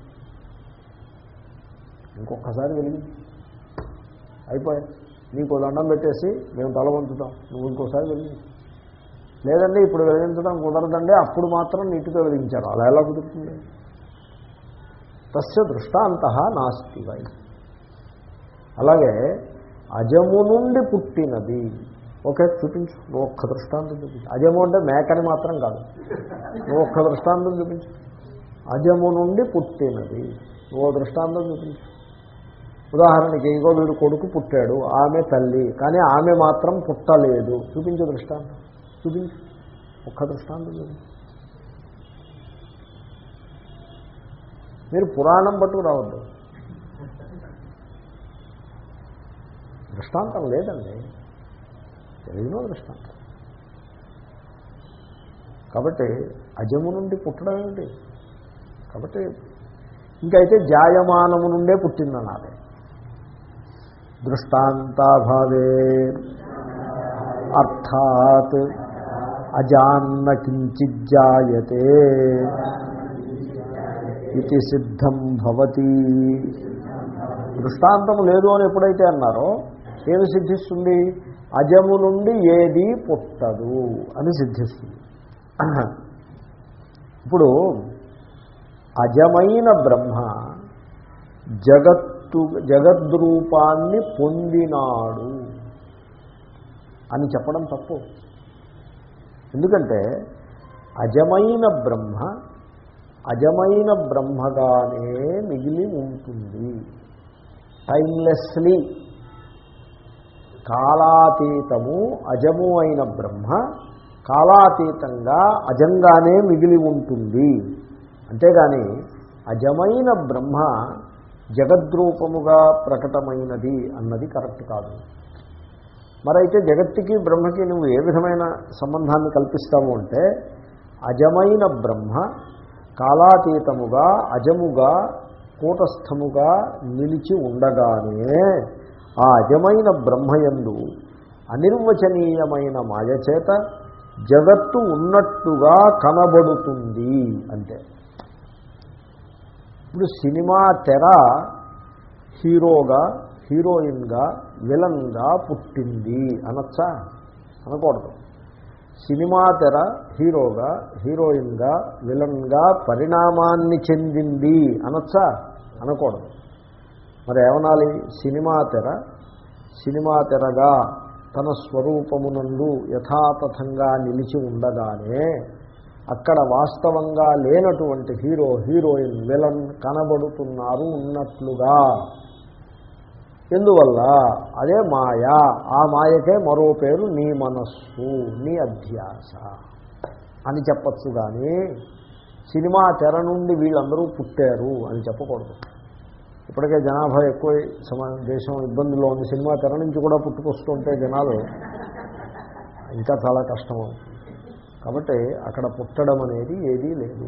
ఇంకొకసారి వెలిగించు. అయిపోయాయి. నీకు దండం పెట్టేసి మేము తల వంచుతాం. నువ్వు ఇంకోసారి వెలిగించు. లేదండి ఇప్పుడు వెలిగించడం కుదరదండి. అప్పుడు మాత్రం నీటితో వెలిగించారు. అలా ఎలా కుదురుతుంది? తస్య దృష్టాంత నాస్తి వై. అలాగే అజము నుండి పుట్టినది. ఓకే చూపించు. నువ్వు ఒక్క దృష్టాంతం చూపించు. అజము అంటే మేకని మాత్రం కాదు. నువ్వు ఒక్క దృష్టాంతం చూపించు. అజము నుండి పుట్టినది. నువ్వు దృష్టాంతం చూపించు. ఉదాహరణకి ఇంకో వీడు కొడుకు పుట్టాడు ఆమె తల్లి కానీ ఆమె మాత్రం పుట్టలేదు. చూపించు దృష్టాంతం. చూపించు. ఒక్క దృష్టాంతం చూపించు. మీరు పురాణం పట్టుకు రావద్దు. దృష్టాంతం లేదండి. తెలియనో దృష్టాంతం. కాబట్టి అజము నుండి పుట్టడం ఏమిటి? కాబట్టి ఇంకైతే జాయమానము నుండే పుట్టిందనాలి. దృష్టాంతాభావే అర్థాత్ అజాన్న కించిజ్జాయతే ఇది సిద్ధం భవతి. దృష్టాంతం లేదు అని ఎప్పుడైతే అన్నారో ఏమి సిద్ధిస్తుంది? అజము నుండి ఏది పుట్టదు అని సిద్ధిస్తుంది. ఇప్పుడు అజమైన బ్రహ్మ జగత్తు జగద్రూపాన్ని పొందినాడు అని చెప్పడం తప్పు. ఎందుకంటే అజమైన బ్రహ్మ అజమైన బ్రహ్మగానే మిగిలి ఉంటుంది. టైమ్లెస్లీ కాలాతీతము అజము అయిన బ్రహ్మ కాలాతీతంగా అజంగానే మిగిలి ఉంటుంది. అంతేగాని అజమైన బ్రహ్మ జగద్రూపముగా ప్రకటమైనది అన్నది కరెక్ట్ కాదు. మరైతే జగత్తుకి బ్రహ్మకి నువ్వు ఏ విధమైన సంబంధాన్ని కల్పిస్తావు అంటే అజమైన బ్రహ్మ కాలాతీతముగా అజముగా కూటస్థముగా నిలిచి ఉండగానే ఆ అజమైన బ్రహ్మయందు అనిర్వచనీయమైన మాయచేత జగత్తు ఉన్నట్టుగా కనబడుతుంది అంటే. ఇప్పుడు సినిమా తెర హీరోగా హీరోయిన్గా విలన్గా పుట్టింది అనొచ్చా? అనకూడదు. సినిమా తెర హీరోగా హీరోయిన్గా విలన్గా పరిణామాన్ని చెందింది అనొచ్చా? అనకూడదు. మరి ఏమనాలి సినిమా తెర సినిమా తెరగా తన స్వరూపమునందు యథాతథంగా నిలిచి ఉండగానే అక్కడ వాస్తవంగా లేనటువంటి హీరో హీరోయిన్ విలన్ కనబడుతున్నారు ఉన్నట్లుగా. ఎందువల్ల? అదే మాయ. ఆ మాయకే మరో పేరు నీ మనస్సు నీ అధ్యాస అని చెప్పచ్చు కానీ సినిమా తెర నుండి వీళ్ళందరూ పుట్టారు అని చెప్పకూడదు. ఇప్పటికే జనాభా ఎక్కువ సమా దేశం ఇబ్బందుల్లో ఉంది. సినిమా తెర నుంచి కూడా పుట్టుకొస్తుంటే జనాలు ఇంకా చాలా కష్టం. కాబట్టి అక్కడ పుట్టడం అనేది ఏదీ లేదు.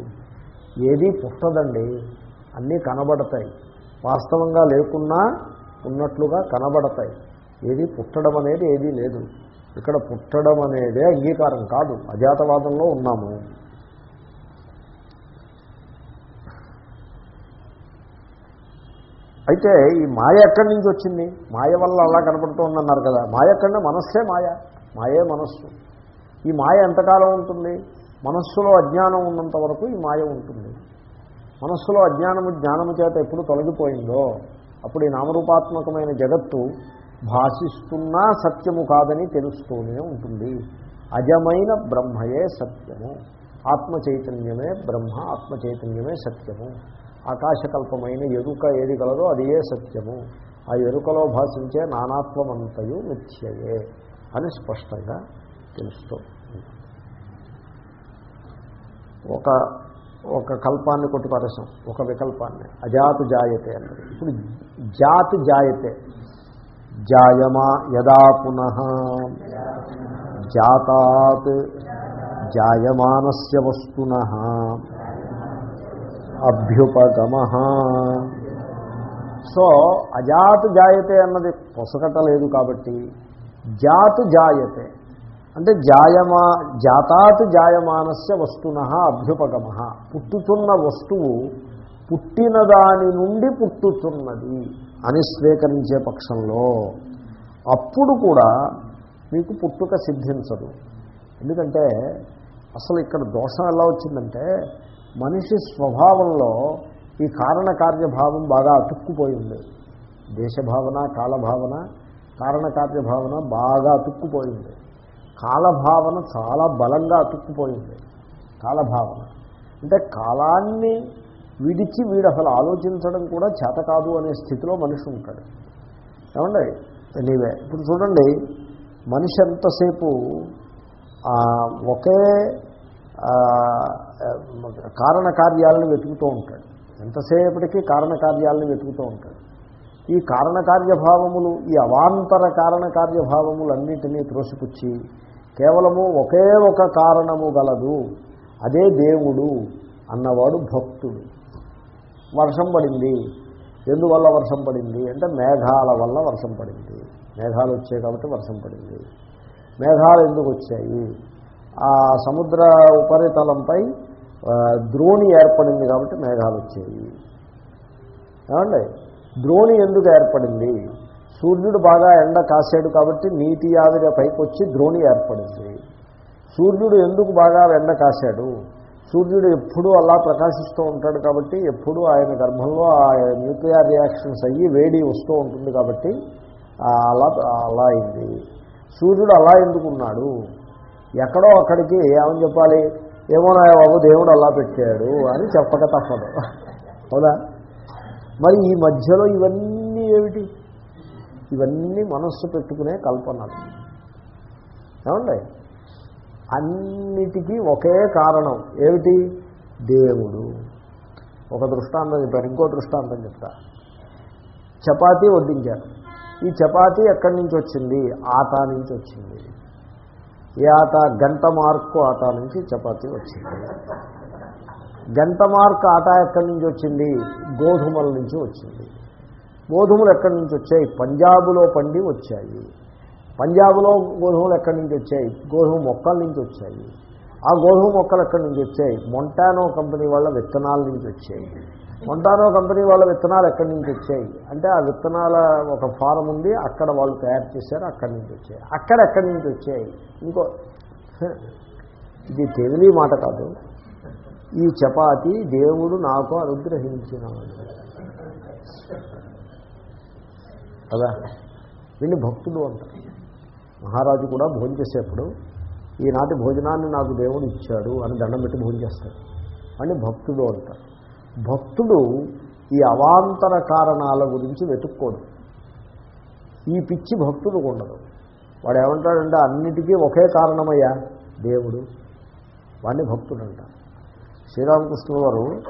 ఏదీ పుట్టదండి. అన్నీ కనబడతాయి. వాస్తవంగా లేకున్నా ఉన్నట్లుగా కనబడతాయి. ఏది పుట్టడం అనేది ఏదీ లేదు. ఇక్కడ పుట్టడం అనేదే అంగీకారం కాదు. అజాతవాదంలో ఉన్నాము. అయితే ఈ మాయ ఎక్కడి నుంచి వచ్చింది? మాయ వల్ల అలా కనపడుతూ ఉందన్నారు కదా. మాయ ఎక్కడనే మనస్సే మాయ. మాయే మనస్సు. ఈ మాయ ఎంతకాలం ఉంటుంది? మనస్సులో అజ్ఞానం ఉన్నంత వరకు ఈ మాయ ఉంటుంది. మనస్సులో అజ్ఞానము జ్ఞానము చేత ఎప్పుడు తొలగిపోయిందో అప్పుడు ఈ నామరూపాత్మకమైన జగత్తు భాషిస్తున్నా సత్యము కాదని తెలుస్తూనే ఉంటుంది. అజమైన బ్రహ్మయే సత్యము. ఆత్మ చైతన్యమే బ్రహ్మ ఆత్మ చైతన్యమే సత్యము. ఆకాశకల్పమైన ఎరుక ఏది కలదో అది ఏ సత్యము. ఆ ఎరుకలో భాషించే నానాత్వమంతయు మిథ్యయే అని స్పష్టంగా తెలుస్తూ ఒక ఒక కల్పాన్ని కొట్టిపరసం ఒక వికల్పాన్ని. అజాతు జాయతే అన్నది. ఇప్పుడు జాతి జాయతే. జాయమా యదా పునః. జాతాత్ జాయమానస్య వస్తున. అభ్యుపగమ. సో అజాతు జాయతే అన్నది పొసగట లేదు కాబట్టి జాతు జాయతే. అంటే జాయమా జాతాతు జాయమానస్య వస్తున అభ్యుపగమ. పుట్టుతున్న వస్తువు పుట్టిన దాని నుండి పుట్టుతున్నది అని స్వీకరించే పక్షంలో అప్పుడు కూడా మీకు పుట్టుక సిద్ధించదు. ఎందుకంటే అసలు ఇక్కడ దోషం ఎలా వచ్చిందంటే మనిషి స్వభావంలో ఈ కారణకార్యభావం బాగా అతుక్కుపోయింది దేశభావన కాలభావన కారణకార్యభావన బాగా అతుక్కుపోయింది కాలభావన చాలా బలంగా అతుక్కుపోయింది కాలభావన. అంటే కాలాన్ని విడిచి వీడు అసలు ఆలోచించడం కూడా చేత కాదు అనే స్థితిలో మనిషి ఉంటాడు. ఏమండి? నీవే ఇప్పుడు చూడండి మనిషి ఎంతసేపు ఒకే కారణకార్యాలను వెతుకుతూ ఉంటాడు. ఎంతసేపటికి కారణకార్యాలను వెతుకుతూ ఉంటాడు. ఈ కారణకార్యభావములు ఈ అవాంతర కారణకార్యభావములన్నిటినీ త్రోసిపుచ్చి కేవలము ఒకే ఒక కారణము గలదు అదే దేవుడు అన్నవాడు భక్తుడు. వర్షం పడింది. ఎందువల్ల వర్షం పడింది? అంటే మేఘాల వల్ల వర్షం పడింది. మేఘాలు వచ్చాయి కాబట్టి వర్షం పడింది. మేఘాలు ఎందుకు వచ్చాయి? ఆ సముద్ర ఉపరితలంపై ద్రోణి ఏర్పడింది కాబట్టి మేఘాలు వచ్చాయి ఏమండి? ద్రోణి ఎందుకు ఏర్పడింది? సూర్యుడు బాగా ఎండ కాసాడు కాబట్టి నీటి ఆవిరి పైకి వచ్చి ద్రోణి ఏర్పడింది. సూర్యుడు ఎందుకు బాగా ఎండ కాశాడు? సూర్యుడు ఎప్పుడూ అలా ప్రకాశిస్తూ ఉంటాడు కాబట్టి ఎప్పుడూ ఆయన గర్భంలో ఆ న్యూక్లియర్ రియాక్షన్స్ అయ్యి వేడి వస్తూ ఉంటుంది కాబట్టి అలా అలా అయింది. సూర్యుడు అలా ఎందుకున్నాడు? ఎక్కడో అక్కడికి ఏమని చెప్పాలి? ఏమోనా బాబు దేవుడు అలా పెట్టాడు అని చెప్పక తప్పదు. అవునా? మరి ఈ మధ్యలో ఇవన్నీ ఏమిటి? ఇవన్నీ మనస్సు పెట్టుకునే కల్పనలు. ఏమండి? అన్నిటికీ ఒకే కారణం. ఏమిటి? దేవుడు. ఒక దృష్టాంతం చెప్పారు ఇంకో దృష్టాంతం చెప్తా. చపాతీ వడ్డించారు. ఈ చపాతీ ఎక్కడి నుంచి వచ్చింది? ఆటా నుంచి వచ్చింది. ఏ ఆట? గంట మార్కు ఆట నుంచి చపాతీ వచ్చింది. గంట మార్క్ ఆట ఎక్కడి నుంచి వచ్చింది? గోధుమల నుంచి వచ్చింది. గోధుమలు ఎక్కడి నుంచి వచ్చాయి? పంజాబులో పండి వచ్చాయి. పంజాబ్లో గోధుమలు ఎక్కడి నుంచి వచ్చాయి? గోధుమ మొక్కల నుంచి వచ్చాయి. ఆ గోధుమ మొక్కలు ఎక్కడి నుంచి వచ్చాయి? మొంటానో కంపెనీ వాళ్ళ విత్తనాల నుంచి వచ్చాయి. మొంటానో కంపెనీ వాళ్ళ విత్తనాలు ఎక్కడి నుంచి వచ్చాయి? అంటే ఆ విత్తనాల ఒక ఫారం ఉంది అక్కడ వాళ్ళు తయారు చేశారు అక్కడి నుంచి వచ్చాయి. అక్కడ ఎక్కడి నుంచి వచ్చాయి? ఇంకో ఇది తెలివి మాట కాదు. ఈ చపాతి దేవుడు నాకు అనుగ్రహించిన కదా? వీళ్ళు భక్తులు అంటారు మహారాజు కూడా భోజనం చేసేప్పుడు ఈనాటి భోజనాన్ని నాకు దేవుడు ఇచ్చాడు అని దండం పెట్టి భోజనం చేస్తాడు. అని భక్తుడు అంటారు భక్తుడు ఈ అవాంతర కారణాల గురించి వెతుక్కోడు. ఈ పిచ్చి భక్తుడు ఉండదు వాడు ఏమంటాడంటే అన్నిటికీ ఒకే కారణమయ్యా దేవుడు. వాడిని భక్తుడు అంటారు శ్రీరామకృష్ణ వారు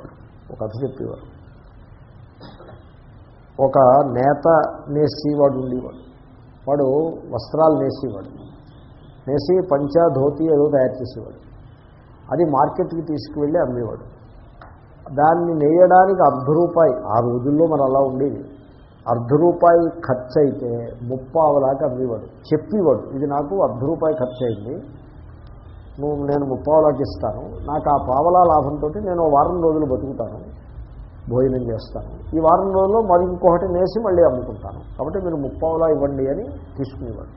ఒక కథ చెప్పేవారు. ఒక నేత నేసేవాడు ఉండేవాడు. వాడు వస్త్రాలు నేసేవాడు. నేసి పంచ ధోతి ఏదో తయారు చేసేవాడు. అది మార్కెట్కి తీసుకువెళ్ళి అమ్మేవాడు. దాన్ని నేయడానికి అర్ధ రూపాయి ఆ రోజుల్లో మరి అలా ఉండేది. అర్ధ రూపాయి ఖర్చు అయితే ముప్పావలాకి అమ్మేవాడు. చెప్పేవాడు ఇది నాకు అర్ధ రూపాయి ఖర్చు అయింది నువ్వు నేను ముప్పావలాకి ఇస్తాను. నాకు ఆ పావలా లాభంతో నేను వారం రోజులు బతుకుతాను. భోజనం చేస్తాను. ఈ వారం రోజుల్లో మరి ఇంకొకటి నేసి మళ్ళీ అమ్ముకుంటాను. కాబట్టి మీరు ముప్పావలా ఇవ్వండి అని తీసుకునేవాడు.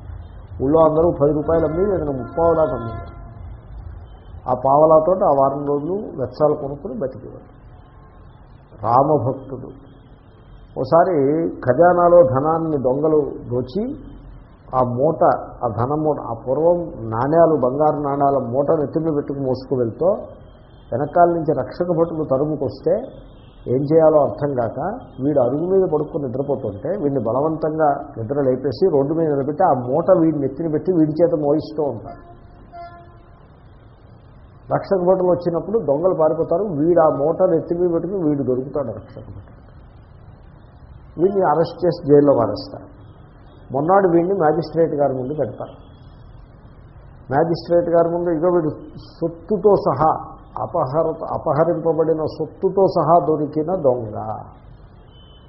ఊళ్ళో అందరూ పది రూపాయలు అమ్మి నేను ముప్పావలాకి అమ్మేవాడు ఆ పావలాతో ఆ వారం రోజులు వెచ్చాలు కొనుక్కుని బతికేవాడు రామభక్తుడు. ఓసారి ఖజానాలో ధనాన్ని దొంగలు దోచి ఆ మూట ఆ ధన మూట ఆ పూర్వం నాణ్యాలు బంగారు నాణ్యాల మూట నెత్తిని పెట్టుకు మోసుకు వెళ్తూ వెనకాల నుంచి రక్షక భటులు తరుముకొస్తే ఏం చేయాలో అర్థం కాక వీడు అరుగు మీద పడుకుని నిద్రపోతుంటే వీడిని బలవంతంగా నిద్ర లేపేసి రోడ్డు మీద నిలబెట్టి ఆ మూట వీడిని నెత్తిని పెట్టి వీడి చేత మోయిస్తూ ఉంటారు. రక్షక భటులు వచ్చినప్పుడు దొంగలు పారిపోతారు. వీడు ఆ మోటార్ ఎత్తిమీ పెట్టుకుని వీడు దొరుకుతాడు రక్షక భటులు వీడిని అరెస్ట్ చేసి జైల్లో పారేస్తారు. మొన్నాడు వీడిని మ్యాజిస్ట్రేట్ గారి ముందు పెడతారు. మ్యాజిస్ట్రేట్ గారి ముందు ఇక వీడు సొత్తుతో సహా అపహర అపహరింపబడిన సొత్తుతో సహా దొరికిన దొంగ.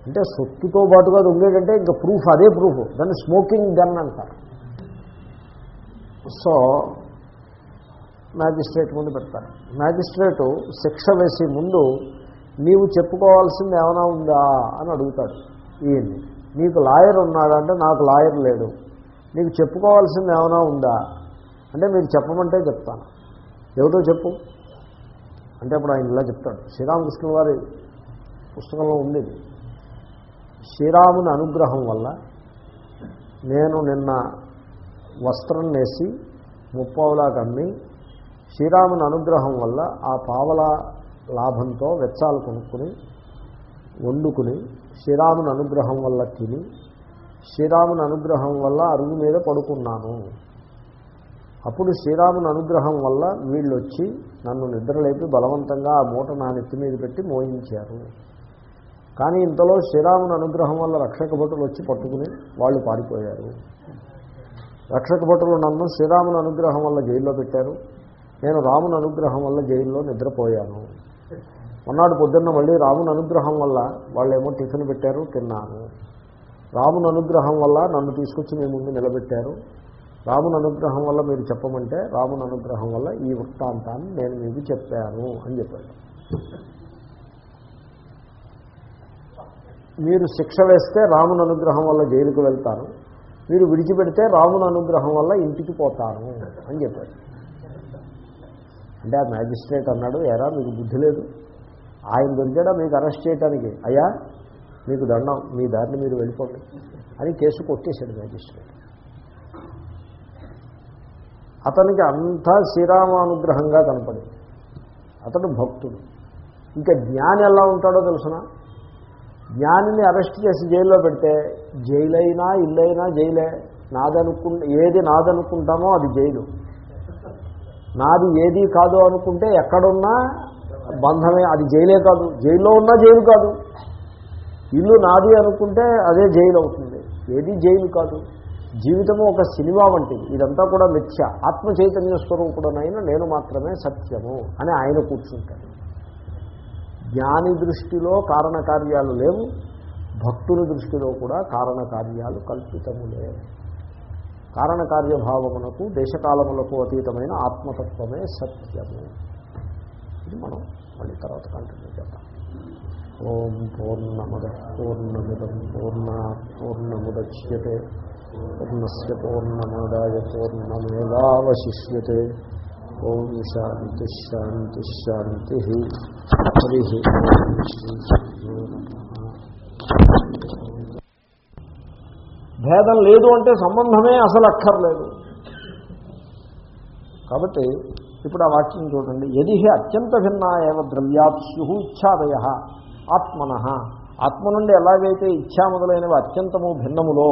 అంటే సొత్తుతో పాటుగా దొంగేటంటే ఇంకా ప్రూఫ్ అదే ప్రూఫ్. దాన్ని స్మోకింగ్ గన్ అంటారు. సో మ్యాజిస్ట్రేట్ ముందు పెడతారు. మ్యాజిస్ట్రేటు శిక్ష వేసే ముందు నీవు చెప్పుకోవాల్సింది ఏమైనా ఉందా అని అడుగుతాడు ఈయన్ని. నీకు లాయర్ ఉన్నాడా అంటే నాకు లాయర్ లేడు. నీకు చెప్పుకోవాల్సింది ఏమైనా ఉందా? అంటే మీరు చెప్పమంటే చెప్తాను. ఏమిటో చెప్పు. అంటే అప్పుడు ఆయన ఇలా చెప్తాడు. శ్రీరామకృష్ణ వారి పుస్తకంలో ఉంది శ్రీరాముని అనుగ్రహం వల్ల నేను నిన్న వస్త్రం నేసి ముప్పావులాగా అమ్మి శ్రీరాముని అనుగ్రహం వల్ల ఆ పావల లాభంతో వెచ్చాలు కొనుక్కుని వండుకుని శ్రీరాముని అనుగ్రహం వల్ల తిని శ్రీరాముని అనుగ్రహం వల్ల అరుగు మీద పడుకున్నాను. అప్పుడు శ్రీరాముని అనుగ్రహం వల్ల వీళ్ళు వచ్చి నన్ను నిద్రలేపి బలవంతంగా ఆ మూట నా నెత్తి మీద పెట్టి మోయించారు. కానీ ఇంతలో శ్రీరాముని అనుగ్రహం వల్ల రక్షక భటులు వచ్చి పట్టుకుని వాళ్ళు పారిపోయారు. రక్షక భటులు నన్ను శ్రీరాముని అనుగ్రహం వల్ల జైల్లో పెట్టారు. నేను రాముని అనుగ్రహం వల్ల జైల్లో నిద్రపోయాను. మొన్నాడు పొద్దున్న మళ్ళీ రాముని అనుగ్రహం వల్ల వాళ్ళేమో టిఫిన్ పెట్టారు తిన్నాను రాముని అనుగ్రహం వల్ల నన్ను తీసుకొచ్చి మీ ముందు నిలబెట్టారు. రాముని అనుగ్రహం వల్ల మీరు చెప్పమంటే రాముని అనుగ్రహం వల్ల ఈ వృత్తాంతాన్ని నేను మీకు చెప్పాను అని చెప్పాడు. మీరు శిక్ష వేస్తే రాముని అనుగ్రహం వల్ల జైలుకు వెళ్తాను మీరు విడిచిపెడితే రాముని అనుగ్రహం వల్ల ఇంటికి పోతాను అని చెప్పాడు. అంటే ఆ మ్యాజిస్ట్రేట్ అన్నాడు ఎరా మీకు బుద్ధి లేదు. ఆయన దొరికాడా మీకు అరెస్ట్ చేయడానికి అయ్యా మీకు దండం మీ దారిని మీరు వెళ్ళిపోండి. అని కేసు కొట్టేశాడు మ్యాజిస్ట్రేట్. అతనికి అంతా శ్రీరామానుగ్రహంగా కనపడింది. అతడు భక్తుడు. ఇంకా జ్ఞాని ఎలా ఉంటాడో తెలుసిన? జ్ఞానిని అరెస్ట్ చేసి జైల్లో పెడితే జైలైనా ఇల్లైనా జైలే. నాదనుకు ఏది నాదనుకుంటామో అది జైలు. నాది ఏది కాదు అనుకుంటే ఎక్కడున్నా బంధమే అది జైలే కాదు. జైల్లో ఉన్నా జైలు కాదు. ఇల్లు నాది అనుకుంటే అదే జైలు అవుతుంది. ఏది జైలు కాదు. జీవితము ఒక సినిమా వంటిది. ఇదంతా కూడా మిథ్య. ఆత్మ చైతన్య స్వరూపుడనైనా నేను మాత్రమే సత్యము అని ఆయన కూర్చుంటాడు. జ్ఞాని దృష్టిలో కారణకార్యాలు లేవు. భక్తుని దృష్టిలో కూడా కారణకార్యాలు కల్పితములే కారణకార్యభావమునకు దేశకాలములకు అతీతమైన ఆత్మతత్వమే సత్యము. ఇది మనం మళ్ళీ తర్వాత కంటిన్యూ చేద్దాం. ఓం పూర్ణమద పూర్ణమిదం పూర్ణ పూర్ణముద్యతే పూర్ణస్ పూర్ణమాదాయ పూర్ణమేవాశిష్యతే ఓం శాంతి శాంతి శాంతి. హరి ఓం శ్రీ భేదం లేదు అంటే సంబంధమే అసలు అక్కర్లేదు. కాబట్టి ఇప్పుడు ఆ వాక్యం చూడండి. ఎది అత్యంత భిన్నా ఏవ ద్రవ్యాత్స్యు ఇచ్ఛాదయ ఆత్మన. ఆత్మ నుండి ఎలాగైతే ఇచ్ఛా మొదలైనవి అత్యంతము భిన్నములో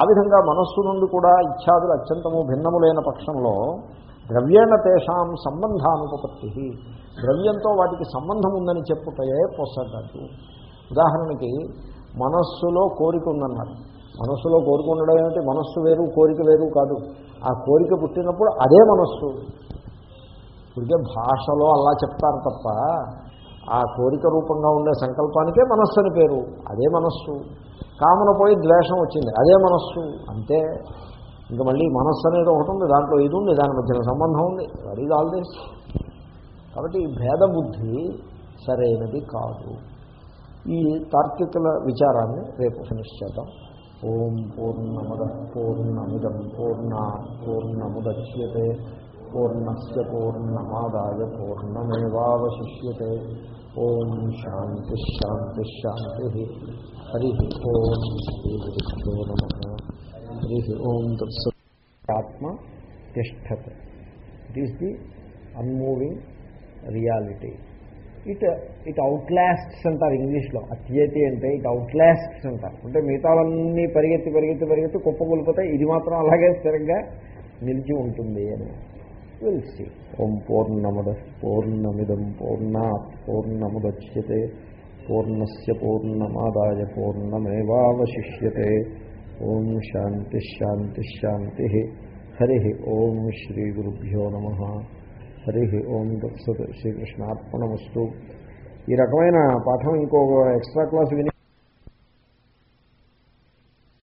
ఆ విధంగా మనస్సు నుండి కూడా ఇచ్ఛాదులు అత్యంతము భిన్నములైన పక్షంలో ద్రవ్యేణ తేషాం సంబంధానుపత్తి. ద్రవ్యంతో వాటికి సంబంధం ఉందని చెప్పుటయే పొసగదు ఉదాహరణకి మనస్సులో కోరిక ఉందన్నారు. మనస్సులో కోరుకుండడం ఏమిటి? మనస్సు వేరు కోరిక వేరు కాదు. ఆ కోరిక పుట్టినప్పుడు అదే మనస్సు. ఇదే భాషలో అలా చెప్తారు తప్ప ఆ కోరిక రూపంగా ఉండే సంకల్పానికే మనస్సు అని పేరు. అదే మనస్సు. కామన పోయి ద్వేషం వచ్చింది. అదే మనస్సు. అంతే. ఇంకా మళ్ళీ మనస్సు అనేది ఒకటి ఉంది దాంట్లో ఇది ఉంది దాని మధ్యన సంబంధం ఉంది. అది ఆల్ దిస్ కాబట్టి ఈ భేద బుద్ధి సరైనది కాదు. ఈ తార్కికుల విచారాన్ని రేపు ఫినిష్ చేద్దాం. ఓం పూర్ణమద పూర్ణమిదం పూర్ణ పూర్ణముద్యతే పూర్ణస్ పూర్ణమాదాయ పూర్ణమేవాశిష్యతే ఓం శాంతి శాంతి శాంతి హరి ఓం శ్రీ గురుభ్యో నమ హరి ఓం తత్సత్ ఆత్మ తిష్టత్ ఇట్ ఇట్ ఇట్ అవుట్లాస్ట్స్ అంటారు ఇంగ్లీష్లో. అత్యతి అంటే ఇట్ అవుట్లాస్ట్స్ అంటారు. అంటే మిగతావన్నీ పరిగెత్తి పరిగెత్తి పరిగెత్తి కుప్పగొలిపోతాయి ఇది మాత్రం అలాగే స్థిరంగా నిలిచి ఉంటుంది అని. విల్సి ఓం పూర్ణముద పూర్ణమిదం పూర్ణా పూర్ణముద్యతే పూర్ణస్ పూర్ణమాదాయ పూర్ణమేవాశిష్యతే ఓం శాంతి శాంతి శాంతి. హరి. ఓం శ్రీ గురుభ్యో నమ. హరి ఓం దత్సత్ శ్రీకృష్ణార్పణమస్తు. ఈ రకమైన పాఠం ఇంకో ఎక్స్ట్రా క్లాస్ విని